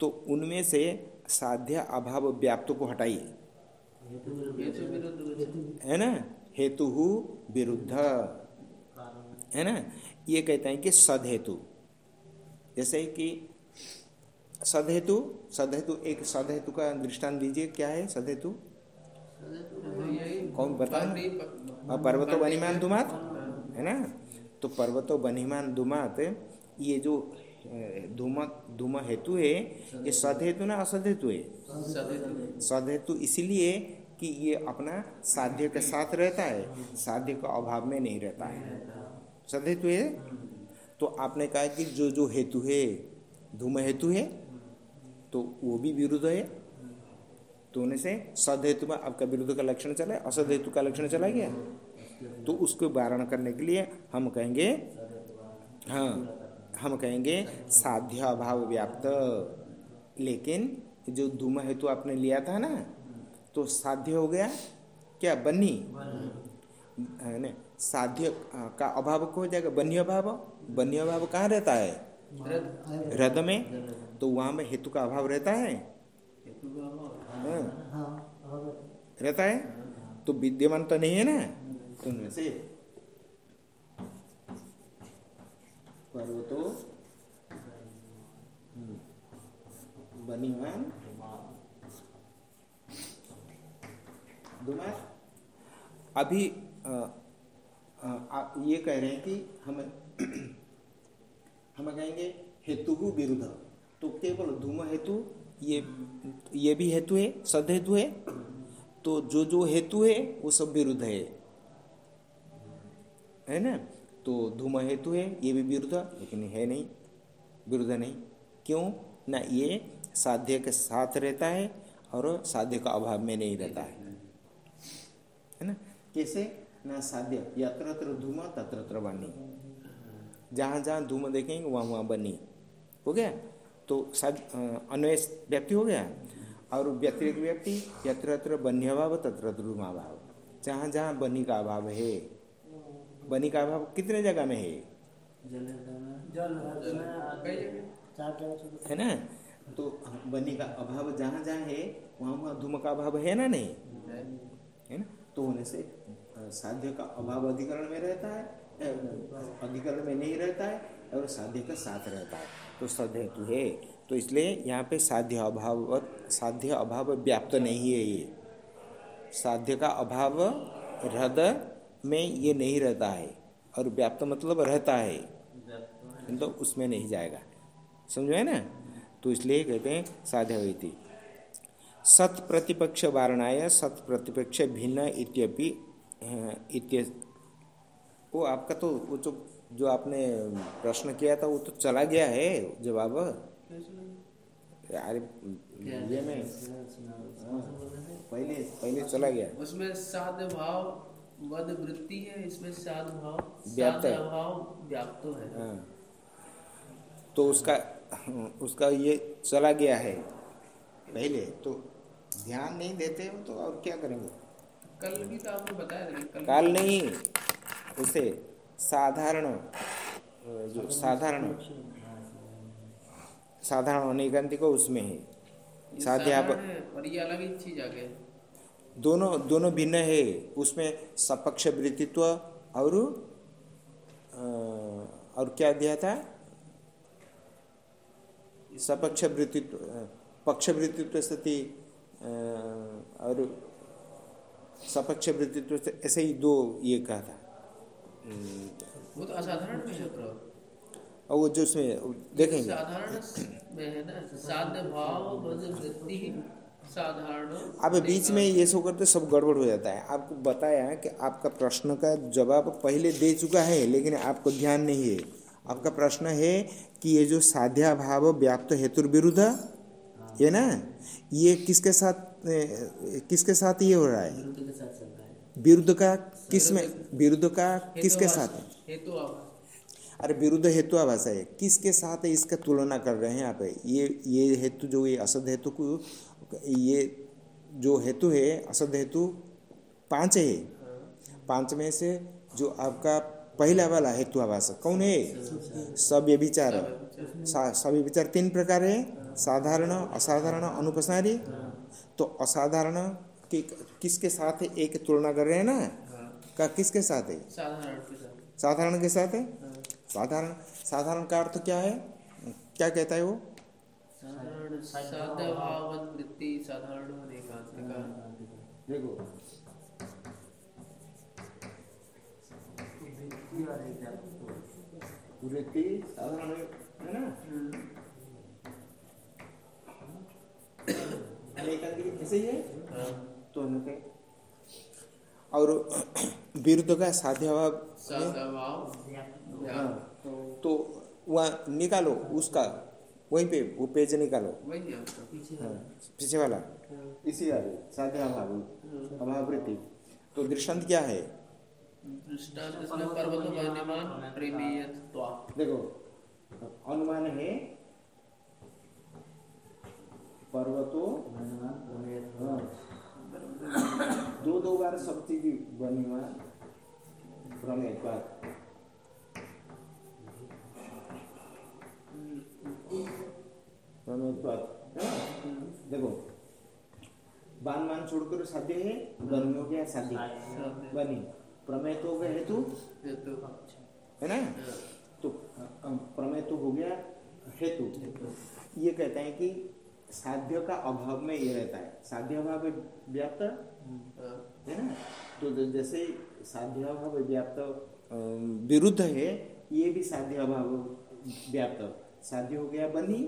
तो उनमें से साध्य अभाव व्याप्त को हटाइए। है ना? हेतु विरुद्ध। है ना? ये कहते हैं कि सदहेतु। जैसे कि सदहेतु सदहेतु एक सदहेतु का दृष्टांत दीजिए क्या है सदहेतु? कौन बता पर्वतो बनीमान दुमात? है ना? तो पर्वतो बनीमान दुमात ये जो धूम धूम हेतु है ये सद हेतु ना असद हेतु है? सद हेतु इसलिए कि ये अपना साध्य के साथ रहता है, साध्य का अभाव में नहीं रहता है। सद हेतु है? तो आपने कहा कि जो जो हेतु है, धूम हेतु है तो वो भी विरुद्ध है। तो उन्हें से सद हेतु में आपका विरुद्ध का लक्षण चला असद हेतु का लक्षण चला गया। तो उसको वारण करने के लिए हम कहेंगे हाँ हम कहेंगे साध्य अभाव व्याप्त। लेकिन जो धूम हेतु आपने लिया था ना तो साध्य हो गया? क्या? बन्नी है साध्य का अभाव को हो जाएगा? बन्य अभाव। बन्य अभाव कहाँ रहता है? हृदय। में? तो वहाँ में हेतु का अभाव रहता है? हाँ। रहता है? तो विद्यमान तो नहीं है ना? तो से पर्वतो बनिमान अभी आ, आ, आ, ये कह रहे हैं कि हम हम कहेंगे हेतु विरुद्ध। तो केवल धूम हेतु ये ये भी हेतु है सद हेतु है। तो जो जो हेतु है वो सब विरुद्ध है। है ना? तो धूम हेतु है ये भी विरुद्ध लेकिन है नहीं। विरुद्ध नहीं। क्यों? ना ये साध्य के साथ रहता है और साध्य का अभाव में नहीं रहता है। कैसे? ना साध्य. यत्र यत्र धूम, तत्र तत्र बनी जहाँ जहाँ धूम देखेंगे, वहाँ वहाँ बनी. हो गया? तो साध अन्वय व्यक्ति हो गया? और व्यतिरिक्त व्यक्ति, यत्र यत्र बन्य अभाव, तत्र धूमाभाव जहाँ जहाँ बनी का अभाव है बनी का अभाव कितने जगह में है? है ना? तो बनी का अभाव जहाँ जहाँ है, वहाँ वहाँ धूम का अभाव है ना नहीं? है ना? तो होने से साध्य का अभाव अधिकरण में रहता है अधिकरण में नहीं रहता है और साध्य का साथ रहता है। तो सदहेतु है। तो इसलिए यहाँ पे साध्य अभाव साध्य अभाव व्याप्त नहीं है ये। साध्य का अभाव हृदय में ये नहीं रहता है और व्याप्त मतलब रहता है। तो उसमें नहीं जाएगा। समझो है ना? तो इसलिए कहते हैं साध्य हुई सत प्रतिपक्ष वारणाय सत प्रतिपक्ष भिन्न इत्यपि इत्य वो आपका तो वो तो जो आपने प्रश्न किया था वो तो चला गया है जवाब। यार ये में पहले पहले चला गया। उसमें साध भाव वद वृत्ति है इसमें साध भाव व्याप्त भाव व्याप्त है। हाँ। तो उसका उसका ये चला गया है पहले तो ध्यान नहीं देते हो तो और क्या करेंगे? कल भी तो आपने बताया कल, कल नहीं उसे साधारण जो साधारण साधारण अनिकांति को उसमें है। साध्य और ये अलग ही चीज़ आ गया। दोनों दोनों भिन्न है। उसमें सपक्ष वृत्तित्व और और क्या दिया था? सपक्ष वृत्तित्व पक्ष वृत्तित्व स्थिति और सपक्ष वृत्तित्व ऐसे ही दो ये कहा था। वो तो असाधारण क्षेत्र और वो जो उसमें देखेंगे। साधारण में है ना साध्य भाव वृत्ति अब बीच में ये सो करते सब गड़बड़ हो जाता है। आपको बताया कि आपका प्रश्न का जवाब पहले दे चुका है लेकिन आपको ध्यान नहीं है। आपका प्रश्न है कि ये जो साध्या भाव व्याप्त हेतु विरुद्ध ये ना? ये किसके साथ किसके साथ ये हो रहा है? विरुद्ध का किसमें विरुद्ध का किसके साथ है? अरे विरुद्ध हेतु आभास है। किसके साथ है इसका तुलना कर रहे हैं आप? ये ये हेतु जो ये असद हेतु को ये जो हेतु है असद हेतु पाँच है। पाँच में से जो आपका पहला वाला हेतु आवास कौन है? सब ये विचार। सभी विचार तीन प्रकार है। साधारण असाधारण अनुपसारी? तो असाधारण कि किसके साथ है एक तुलना कर रहे हैं ना? का किसके साथ? है साधारण के साथ? है। साधारण साधारण का अर्थ क्या है? क्या कहता है वो? देखो। वृत्ति साधारण है ना? ऐसे ही है? हाँ। तो और विरुद्ध का साध्य हाँ तो वहाँ निकालो उसका। वहीं पे वो पेज निकालो। हाँ पीछे वाला। इसी वाले साध्य अभाव अभाव तो दृष्टांत क्या है? देखो अनुमान है पर्वतो। दो दो बार सब चीज़ बनी हुआ प्रमेय देखो बान मान छोड़कर साध्य है बनी हो गया साध्य बनी प्रमेय तो हो गया हेतु। है ना? तो प्रमेय तो हो गया हेतु। ये कहते हैं कि साध्य का अभाव में ये रहता है। साध्य अभाव व्याप्त है? ना? तो जैसे साध्य अभाव व्याप्त विरुद्ध है ये भी साध्य अभाव व्याप्त। साध्य हो गया बनी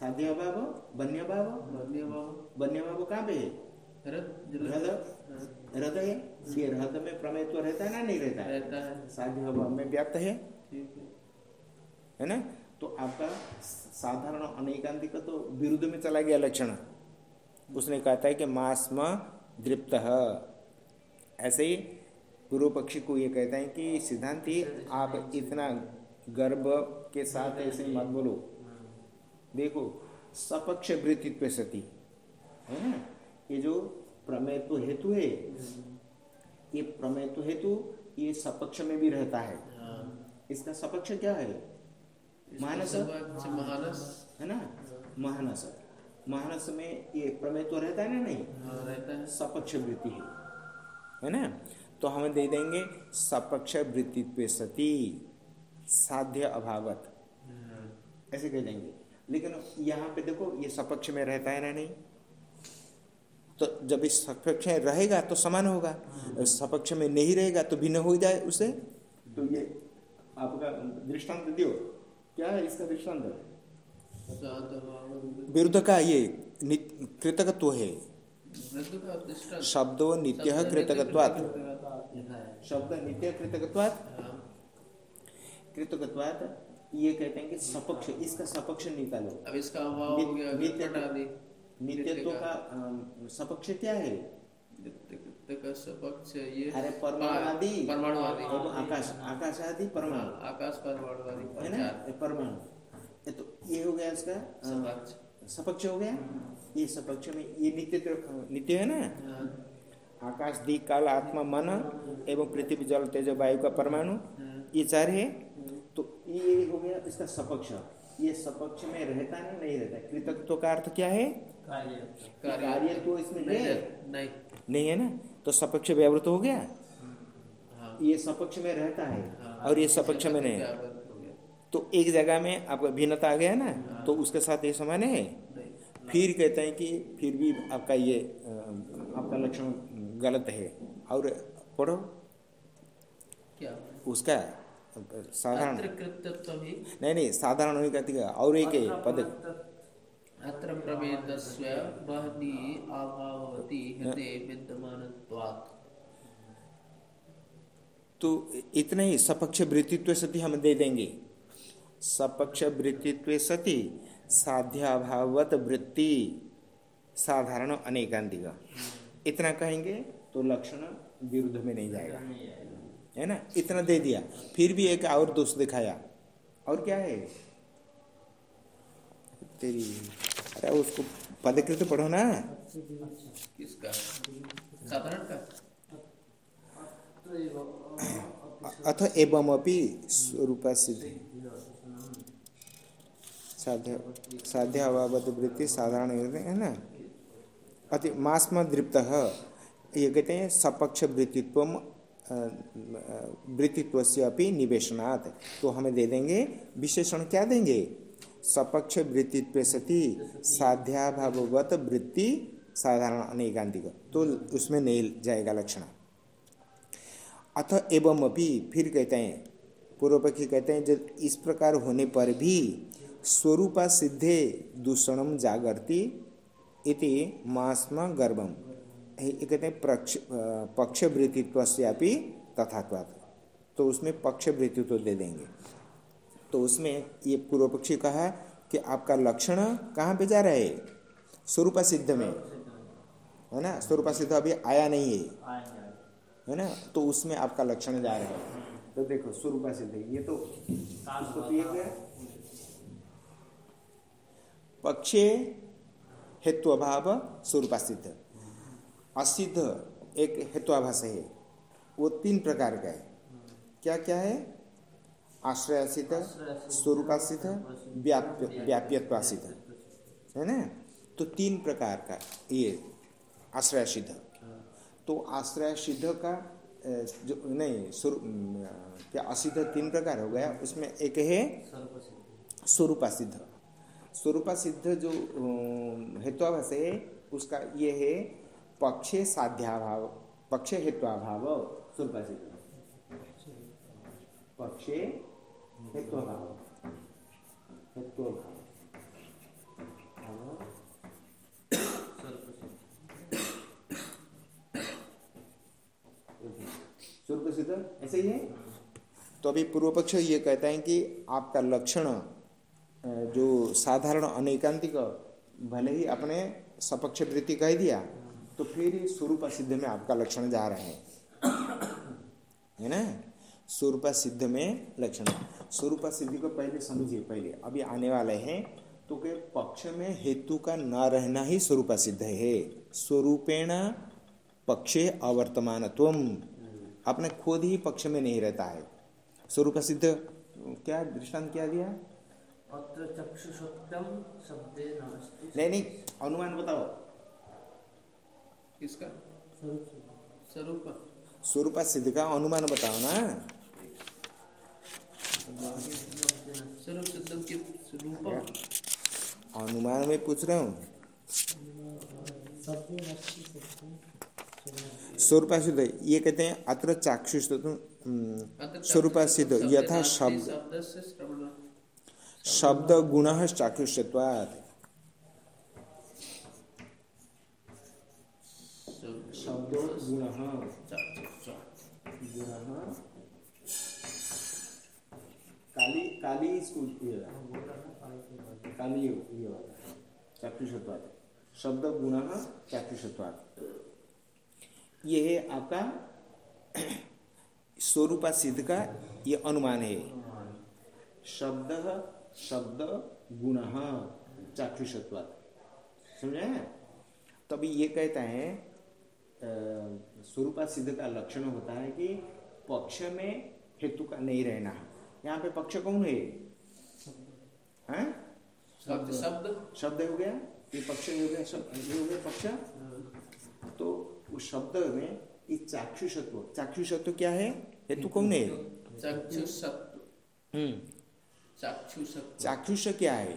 साध्य अभाव बन्य भाव बन्य भाव बन्य भाव कहाँ पे है? हृदय ये हृदय में प्रमेयत्व रहता है ना नहीं रहता? है रहता है। साध्य अभाव में व्याप्त है। है। है ना? तो आपका साधारण अनेकांतिक तो विरुद्ध में चला गया लक्षण। उसने कहता है कि मास में दृप्त। ऐसे ही पूर्व पक्षी को ये कहता है कि सिद्धांति आप इतना गर्भ के साथ ऐसे मत बोलो। देखो सपक्ष वृत्तित्व सती। है ना? ये जो प्रमेयत्व हेतु है ये प्रमेयत्व हेतु ये सपक्ष में भी रहता है। हाँ। इसका सपक्ष क्या है? इसके मानस है? ना? महानस महानस में ये प्रमेय तो रहता है ना नहीं? हाँ रहता है। सपक्ष वृत्ति है। है ना? तो हमें दे देंगे सपक्ष वृत्तित्व सती साध्य अभावत। ऐसे कह देंगे। लेकिन यहाँ पे देखो ये सपक्ष में रहता है ना नहीं? तो जब इस सपक्ष में रहेगा तो समान होगा। सपक्ष में नहीं रहेगा तो भिन्न हो जाए उसे। तो ये आपका दृष्टांत दियो। क्या है इसका दृष्टांत? विरुद्ध का ये कृतकत्व है। शब्दो नित्य कृतकत्वात्। शब्द नित्य कृतकत्वात्? कृतकत्वात् ये कहते हैं कि सपक्ष इसका सपक्ष निकालो। अब इसका अभाव हो गया नित्य- नित्यत्व का सपक्ष क्या है? सपक्ष ये अरे परमाणु आदि परमाणु आदि आकाश आकाश आदि परमाणु आकाश परमाणु आदि है ना परमाणु ये तो ये हो गया इसका सपक्ष सपक्ष हो गया ये सपक्ष में ये नित्य नित्य है ना हाँ, आकाश दी काल आत्मा मन एवं पृथ्वी जल तेज वायु का परमाणु ये चार है तो ये हो गया इसका सपक्ष ये सपक्ष में रहता नहीं नहीं रहता कृतत्व का अर्थ क्या है कार्य कार्य कार्य तो इसमें नहीं है नहीं नहीं है ना तो सपक्ष व्यावृत हो गया? हाँ। ये सपक्ष में रहता है। हाँ, और ये सपक्ष में नहीं है। हो तो एक जगह में आपका भिन्नता आ गया ना? तो उसके साथ ये समान है? फिर कहते हैं कि फिर भी आपका ये आपका लक्षण गलत है। और पढ़ो। क्या? उसका साधारण। नहीं नहीं साधारण नहीं कहती और एक है पद। अत्र प्रभेदस्य महती अभावती हते विद्यमानत्वात्। तो इतने ही सपक्ष वृत्तित्व सती हम दे देंगे। सपक्ष वृत्तित्व सती साध्याभावत वृत्ति साधारण अनेकांतिक। इतना कहेंगे तो लक्षण विरुद्ध में नहीं जाएगा। है ना? इतना दे दिया। फिर भी एक और दोष दिखाया। और क्या है? तेरी अरे उसको पदकृत पढ़ो ना। किसका? का? अथ एवं अपि स्वरूप सिद्ध। साध्य साध्य वृत्ति साधारण है ना? अति मास में दृप्त ये कहते हैं सपक्ष वृत्तित्व वृत्तित्व से अपनी निवेशनात्। तो हमें दे देंगे विशेषण क्या देंगे? सपक्ष वृत्तित्व सती साध्याभाववत वृत्ति साधारण अनेकांतिक। तो उसमें नहीं जाएगा लक्षण। अथ एवं अभी फिर कहते हैं, पूर्व पक्षी कहते हैं, जब इस प्रकार होने पर भी स्वरूपा सिद्धे दूषणम जागृति इति मास्म गर्भम कहते हैं पक्ष पक्ष वृत्तित्व से तथात्वात्। तो उसमें पक्ष वृत्तित्व दे देंगे। तो उसमें ये पूर्व पक्षी कहा कि आपका लक्षण कहाँ पे जा रहा है? स्वरूपा सिद्ध में। है ना? स्वरूपा सिद्ध अभी आया नहीं है। है ना? तो उसमें आपका लक्षण जा रहा है। तो देखो स्वरूप सिद्ध ये तो पक्षे हेत्वाभाव स्वरूपा सिद्ध। असिद्ध एक हेत्वाभास है। वो तीन प्रकार का है। क्या क्या है? आश्रय सिद्ध स्वरूपा सिद्ध व्याप्य व्याप्यत्वा सिद्ध है ना? तो तीन प्रकार का ये आश्रय सिद्ध तो आश्रय सिद्ध का जो नहीं क्या असिद्ध तीन प्रकार हो गया? उसमें एक है स्वरूपा सिद्ध स्वरूपा सिद्ध जो अम, हेत्वाभास है उसका ये है पक्षे साध्याभाव पक्षे हेत्वाभाव स्वरूपा सिद्ध पक्षे सिद्ध ऐसे ही है तो अभी पूर्व पक्ष ये कहता है कि आपका लक्षण जो साधारण अनेकांतिक भले ही अपने सपक्ष वृत्ति कह दिया तो फिर स्वरूप सिद्ध में आपका लक्षण जा रहा है। है ना? स्वरूप सिद्ध में लक्षण। स्वरूप सिद्धि को पहले समझिए पहले। अभी आने वाले हैं तो के पक्ष में हेतु का न रहना ही स्वरूप सिद्ध है। स्वरूपेण पक्षे अवर्तमान अपने खुद ही पक्ष में नहीं रहता है। स्वरूप सिद्ध क्या दृष्टांत क्या दिया? नहीं नहीं अनुमान बताओ। किसका? स्वरूप। स्वरूप सिद्ध का अनुमान बताओ ना स्वरूप सिद्धम के रूपम अनुमान में पूछ रहा हूँ? स्वरूप सिद्ध ये कहते हैं अत्र चाक्षुष स्वरूप सिद्ध यथा शब्द। शब्द गुण चाक्षुषत्वात् शब्द गुण गुण। काली काली इसको ये वाला। काली ये वाला चाक्षुषत्वात् शब्द गुण चाक्षुषत्वात् ये है आपका स्वरूप सिद्ध का ये अनुमान है शब्द शब्द गुण चाक्षुषत्वात् समझे? तभी ये कहता है स्वरूपा सिद्ध का लक्षण होता है कि पक्ष में हेतु का नहीं रहना। यहाँ पे पक्ष कौन है? हैं? शब्द शब्द। शब्द हो गया? ये पक्ष हो गया शब्द हो गया पक्ष? तो उस शब्द में ये चाक्षुषत्व चाक्षुषत्व क्या है? हेतु कौन है? चक्षुषत्व। हम्म। चाक्षुष क्या है?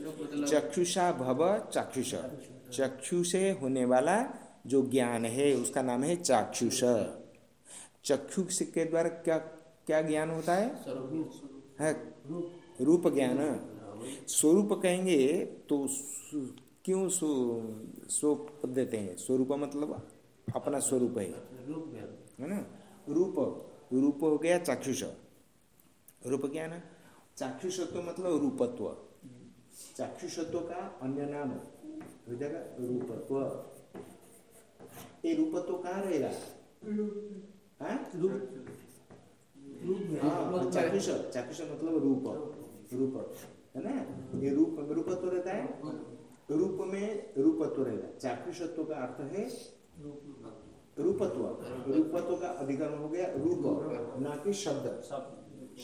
मतलब चक्षुषा भव चाक्षुष। चक्षु से होने वाला जो ज्ञान है उसका नाम है चाक्षुष। चक्षुष के द्वारा क्या क्या ज्ञान होता है? स्वरूप। है? रूप ज्ञान। स्वरूप कहेंगे तो क्यों सो स्वरूप देते हैं? स्वरूप मतलब अपना स्वरूप है। है ना? रूप। रूप हो गया चाक्षुष। रूप ज्ञान। चाक्षुषत्व मतलब रूपत्व। चाक्षुषत्व का अन्य नाम। हो जाएगा रूपत्व। ये रूपत्व कहाँ रहेगा? हाँ, चाक्षुष चाक्षुष मतलब रूप रूप है ना? ये रूप रूपत्व रहता है? रूप में रूपत्व रहेगा चाक्षुषत्व का अर्थ है रूपत्व। रूपत्व का अधिकरण हो गया रूप ना कि शब्द।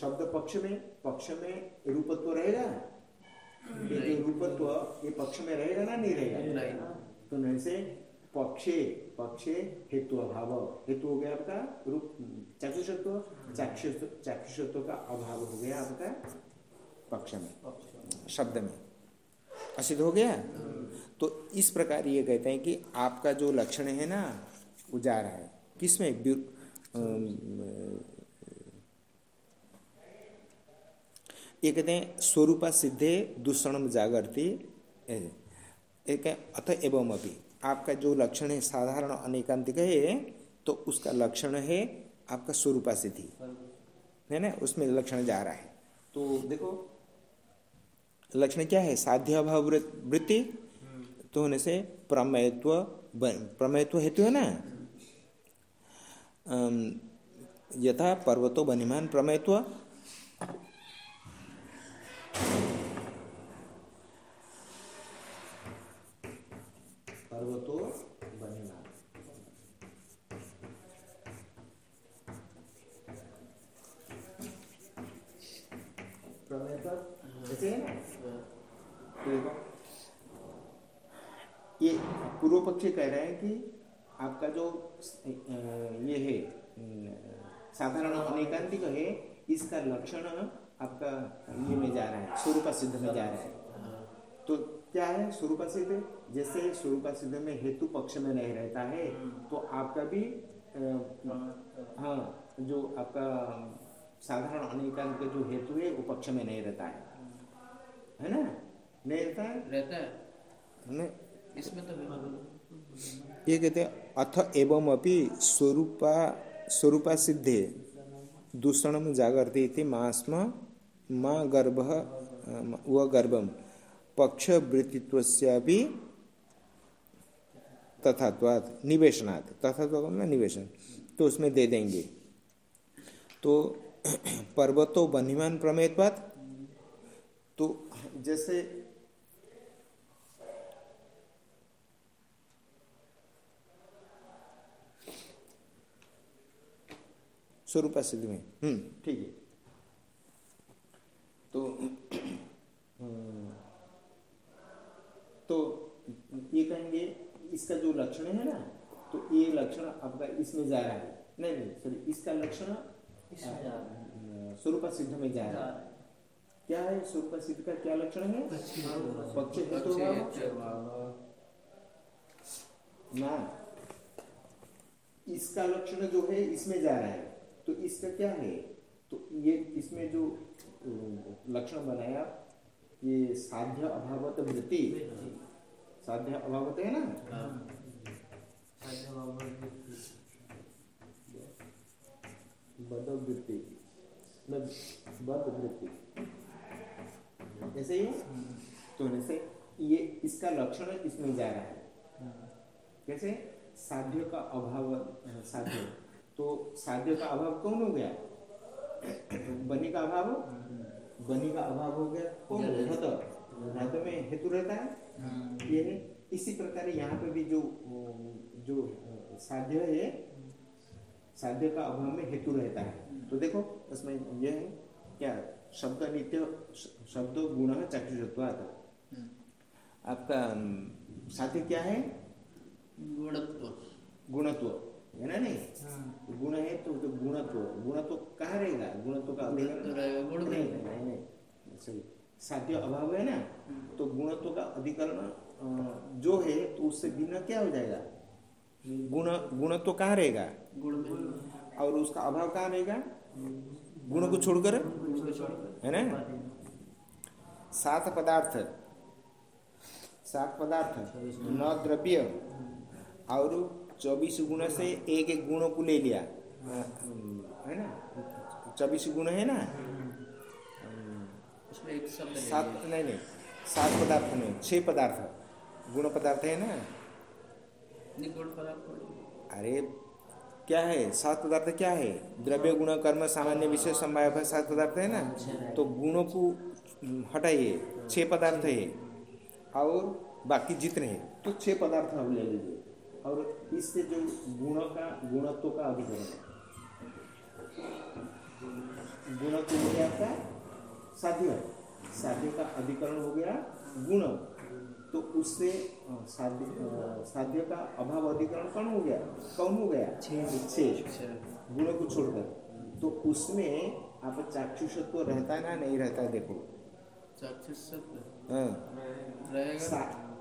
शब्द पक्ष में पक्ष में रूपत्व रहेगा? रूपत्व ये पक्ष में रहेगा ना नहीं रहेगा? तो नहीं से पक्षे पक्षे हेतु अभाव। हेतु हो गया आपका रूप, चाक्षुषत्व। चाक्षुष चाक्षुषत्व का अभाव हो गया आपका पक्ष में, शब्द में। असिद्ध हो गया? तो इस प्रकार ये कहते हैं कि आपका जो लक्षण है ना, वो जा रहा है। किसमें ये कहते हैं, स्वरूपा सिद्धे दूषणम जागृति एक अथ एवं अभी आपका जो लक्षण है, साधारण अनेकांतिक है तो उसका लक्षण है आपका स्वरूपा सिद्धि। है ना? उसमें लक्षण जा रहा है। तो देखो, लक्षण क्या है? साध्य अभाव वृत्ति तो होने से प्रमेयत्व प्रमेयत्व हेतु है ना? यथा पर्वतो बनिमान प्रमेयत्व। पर्वतो बनेगा प्रमेय पर ऐसे है ना देखो ये पूर्व पक्षी कह रहे हैं कि आपका जो ये है साधारण अनेकांतिक है इसका लक्षण आपका ये में जा रहा है स्वरूप सिद्ध में जा रहा है। तो क्या है? स्वरूप सिद्ध। जैसे स्वरूप सिद्ध में हेतु पक्ष में नहीं रहता है तो आपका भी हाँ जो आपका साधारण अनेकांत का जो हेतु है वो पक्ष में नहीं रहता है। है ना? नहीं रहता है? रहता है। ने- इसमें तो ये कहते हैं अथ एवं अपि स्वरूपा स्वरूपा सिद्धे दूषणम जागृति थी मास्म माँ गर्भ व गर्भम। पक्ष वृत्तित्व भी तथात्वाद निवेशनाथ तथात्व में निवेशन। तो उसमें दे देंगे। तो पर्वतो बनिमान प्रमेयत्वाद तो जैसे स्वरूप सिद्धि में। हम्म ठीक है। तो हम्म, तो ये कहेंगे इसका जो लक्षण है ना तो ये लक्षण आपका इसमें जा रहा है। नहीं नहीं सॉरी इसका लक्षण स्वरूप सिद्ध में जा रहा है। क्या है? स्वरूप सिद्ध का क्या लक्षण है? पक्ष। हेतु ना इसका लक्षण जो है इसमें जा रहा है। तो इसका क्या है? तो ये इसमें जो लक्षण बनाया ये साध्य अभावत वृत्ति। साध्य अभावत है ना? बद वृत्ति बद ऐसे ही तो जैसे ये इसका लक्षण इसमें जा रहा है। कैसे? साध्य का अभाव साध्य। तो साध्य का अभाव कौन हो गया? बनी का अभाव? बनी का अभाव हो गया। कौन? धातु धातु में हेतु रहता है। ये इसी प्रकार यहाँ पे भी जो जो साध्य है साध्य का अभाव में हेतु रहता है। तो देखो उसमें यह है क्या शब्द नित्य शब्द गुण चाक्षुषत्वात। आपका साध्य क्या है? गुणत्व। गुणत्व है ना नहीं? हाँ। गुण है तो जो गुणत्व गुणत्व कहाँ रहेगा? गुणत्व का अधिकरण गुण नहीं नहीं नहीं सही। साध्य अभाव है ना तो गुणत्व का अधिकरण जो है तो उससे भिन्न क्या हो जाएगा? गुण गुणत्व तो कहाँ रहेगा? और उसका अभाव कहाँ रहेगा? गुण को छोड़कर है ना? सात पदार्थ। सात पदार्थ। न द्रव्य। और चौबीस गुण से एक एक गुणों को ले लिया। है। ना? चौबीस गुण है ना? सात नहीं नहीं सात पदार्थ में छह पदार्थ गुण पदार्थ है ना? अरे क्या है? सात पदार्थ क्या है? द्रव्य गुण कर्म सामान्य विशेष संभाव सात पदार्थ है ना? तो गुणों को हटाइए। छह पदार्थ है। और बाकी जितने हैं। तो छह पदार्थ हम ले लीजिए। और इससे जो गुणों का गुणत्व का अधिकरण गुणत्व हो गया आपका साध्य साध्य का अधिकरण हो गया गुण। तो उससे साध्य साध्य का अभाव अधिकरण कौन हो गया? कौन हो गया? गुणों को छोड़कर। तो उसमें आप चाक्षुषत्व रहता है ना नहीं रहता है देखो। चाक्षुषत्व? हाँ।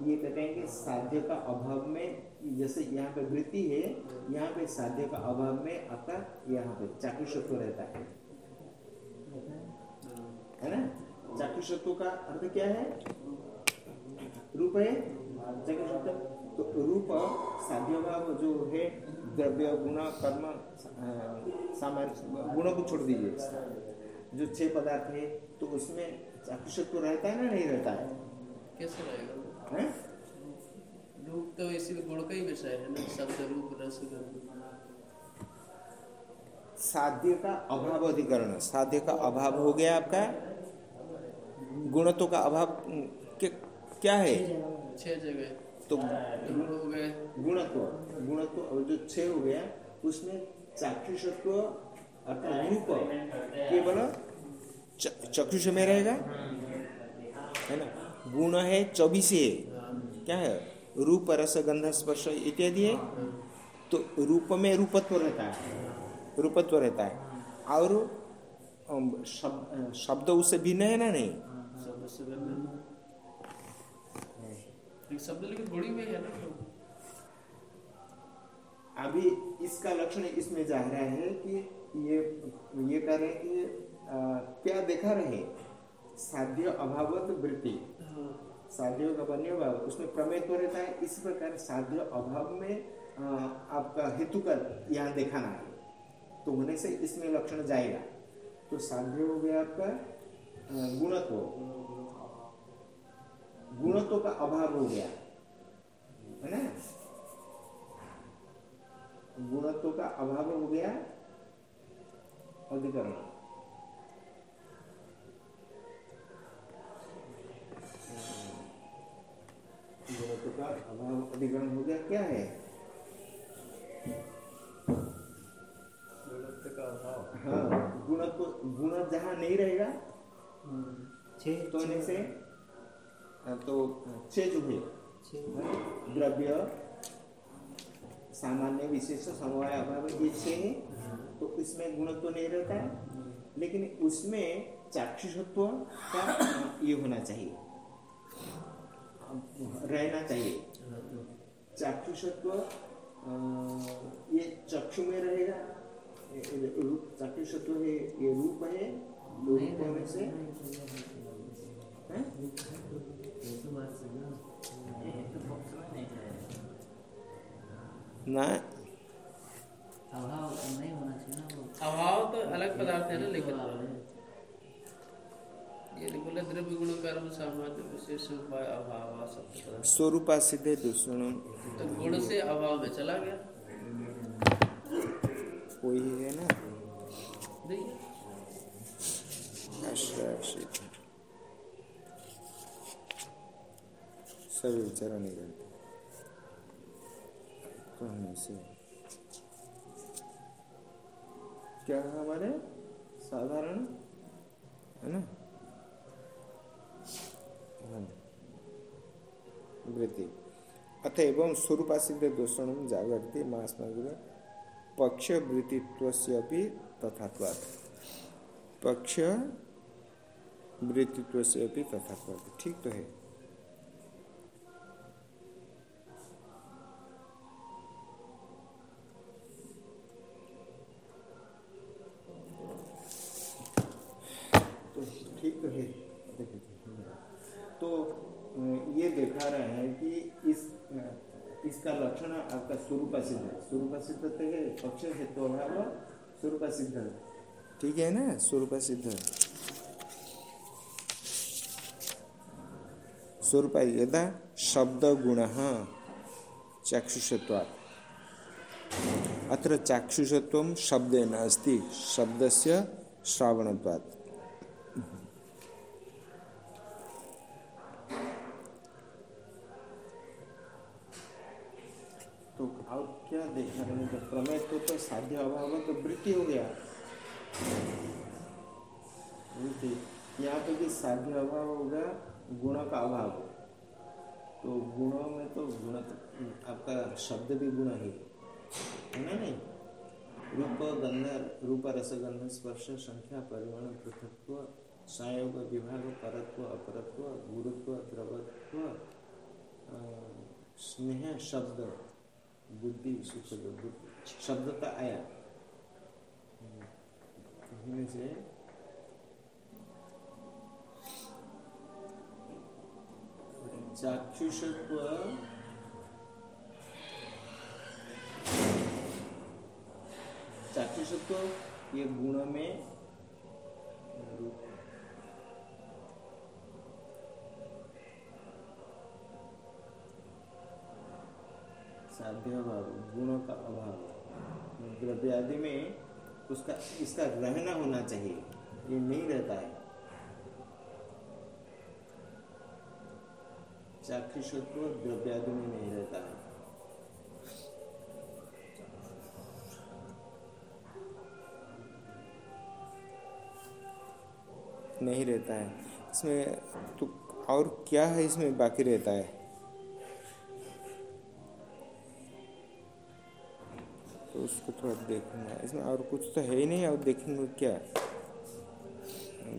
ये कहते हैं कि साध्य का अभाव में जैसे यहाँ पे वृत्ति है यहाँ पे साध्य का अभाव में आपका यहाँ पे चाक्षुषत्व रहता है। है ना? चाक्षुषत्व का अर्थ क्या है? रूप है? चाक्षुषत्व तो रूप साध्य भाव जो है द्रव्य गुण कर्म सामान्य गुणों को छोड़ दीजिए। जो छह पदार्थ है तो उसमें चाक्षुषत्व रहता है ना नहीं रहता है? कैसे रहेगा? रूप तो इसी गुण का ही विषय है ना शब्द रूप रस साध्य का अभाव अधिकरण। साध्य का अभाव हो गया आपका? गुणत्व का अभाव के क्या है? छह जगह तो गुण हो गए। गुणत्व गुणत्व और जो छह हो गया उसमें चाक्षुषत्व अर्थात रूप केवल चक्षुष में रहेगा? है ना? गुण है चौबीस है क्या है? रूप रस गंध स्पर्श इत्यादि है। तो रूप में रूपत्व रहता है। रूपत्व रहता है। और शब्द शब्द उससे भिन्न है ना नहीं? शब्द लेकिन में है ना अभी इसका लक्षण इसमें जा रहा है कि ये ये कह रहे हैं कि आ, क्या देखा रहे? साध्य अभावत वृत्ति। साध्य का बन्य भाव उसमें प्रमेय तो रहता है इसी प्रकार साध्य अभाव में आ, आपका हेतु का यहाँ देखाना है। तो होने से इसमें लक्षण जाएगा। तो साध्य हो गया आपका गुणत्व। गुणत्व का अभाव हो गया। है ना? गुणत्व का अभाव हो गया अधिकरण। गुणत्व का अभाव अधिकरण हो गया क्या है? हाँ गुणत्व गुण जहाँ नहीं रहेगा तो होने से तो छह जो है द्रव्य सामान्य विशेष समवाय अभाव ये छह है तो इसमें गुणत्व नहीं रहता है लेकिन उसमें चाक्षुषत्व का ये होना चाहिए रहना चाहिए चाक्षुषत्व ये चक्षु में रहेगा रूप चाक्षुषत्व है ये रूप है रूप होने से ना ना। अभाव तो अलग पदार्थ है ना लेकिन स्वरूपा सिद्धे दूषण तो गुण से अभाव में चला गया। वही है ना? सभी विचारा नहीं करते कहने से क्या हमारे साधारण है ना वृत्ति अतएव स्वरूपा सिद्ध दोषण जागृति मास पक्ष वृत्तित्व तथा पक्ष वृत्तित्व से तथा ठीक तो है आपका स्वरूप सिद्ध स्वरूप सिद्ध तो पक्ष हेतु अभाव स्वरूप सिद्ध ठीक है ना? स्वरूप सिद्ध स्वरूप यदा शब्द गुण चाक्षुषत्वा अत्र चाक्षुषत्व शब्द अस्ति शब्द से श्रावणत्वात् तो अब क्या देखा रहे तो प्रमेय तो, तो साध्य अभाव तो वृत्ति हो गया। वृत्ति। यहाँ पे भी साध्य अभाव होगा गुण का अभाव। तो गुणों में तो गुण तो आपका शब्द भी गुण है है। ना नहीं? रूप गंध रूप रसगंध स्पर्श संख्या परिमाण पृथकत्व संयोग विभाग परत्व अपरत्व गुरुत्व द्रवत्व स्नेह शब्द। बुद्धि सुख शब्द का आया। कहने से चाक्षुषत्व चाक्षुषत्व ये गुण में अभाव द्रव्य आदि में उसका, इसका रहना होना चाहिए। ये नहीं रहता है। चाक्षुषत्व द्रव्य आदि में नहीं रहता है। नहीं रहता है। इसमें तो और क्या है इसमें बाकी रहता है? उसको थोड़ा देखना इसमें और कुछ तो है ही नहीं और देखेंगे क्या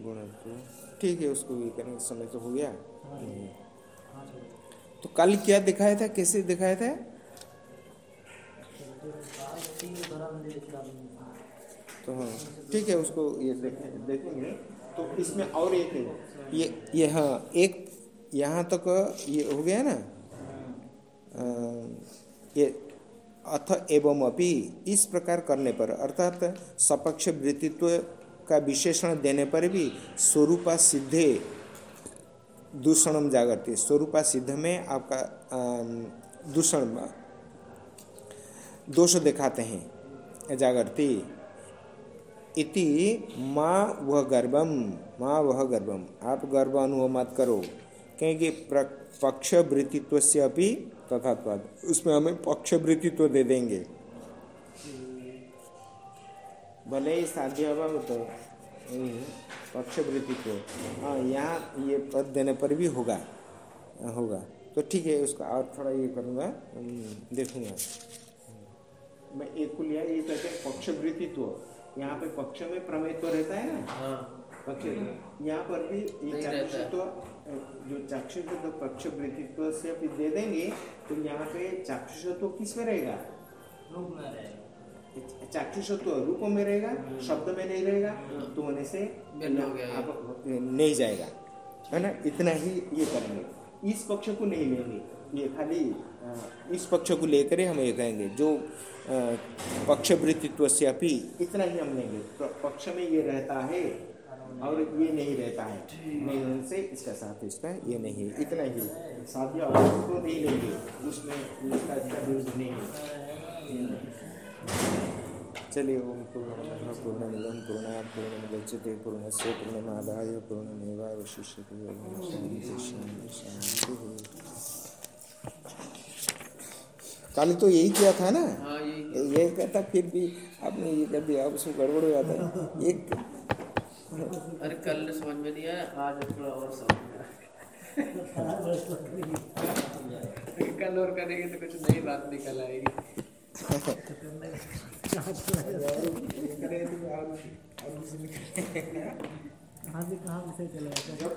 गुण तो। ठीक है उसको ये करने समय तो हो गया। तो कल क्या दिखाया था कैसे दिखाया था? तो हाँ ठीक है उसको ये देखें देखेंगे। तो इसमें और एक है। ये ये हाँ एक यहाँ तक तो ये हो गया ना? आ, ये अथ एवं अपि इस प्रकार करने पर, अर्थात सपक्ष वृत्तित्व का विशेषण देने पर भी स्वरूपा सिद्धे दूषणम जागृति। स्वरूपा सिद्ध में आपका दूषण दोष दिखाते हैं। जागृति इति माँ वह गर्भम, माँ वह गर्भम। आप गर्भ अनुभव मत करो, क्योंकि पक्ष वृत्तित्व से अभी तथा उसमें हमें पक्ष वृत्तित्व दे देंगे। भले ही साध्य अभाव तो। पक्ष वृत्तित्व हाँ यहाँ ये पद देने पर भी होगा। होगा। तो ठीक है उसका और थोड़ा ये करूँगा देखूँगा। मैं एक को लिया ये कहते हैं पक्ष वृत्तित्व यहाँ पे पक्ष में प्रमेत्व रहता है ना? हाँ। पक्ष यहाँ पर भी ये चाक्षुत्व जो चाक्षुत्व पक्ष वृत्तित्व से भी दे देंगे तो यहाँ पे चाक्षुषत्व किसमें रहेगा? रूप में रहेगा। चाक्षुषत्व रूप में रहेगा शब्द में नहीं रहेगा तो होने से आप नहीं जाएगा। है ना? इतना ही ये करेंगे। इस पक्ष को नहीं लेंगे। ये खाली इस पक्ष को लेकर हम ये कहेंगे। जो पक्ष वृत्तित्व से अभी इतना ही हम लेंगे। तो पक्ष में ये रहता है। और ये नहीं रहता है। नहीं होने से इसका साथ इसका ये नहीं इतना ही। साध्य को नहीं लेंगे उसमें इसका विरुद्ध नहीं है। चलिए ओम पूर्ण पूर्णमिदम पूर्णा पूर्णमुदच्यते पूर्णस्य पूर्णमादाय पूर्णमेवावशिष्यते कल तो यही किया था ना? हाँ, यही कहता फिर भी आपने ये कर दिया उसमें गड़बड़ हो जाता है। एक अरे कल समझ में नहीं आया। आज थोड़ा और समझ में कल और करेंगे तो कुछ नई बात निकल आएगी। कहाँ से कहाँ से चला जाता है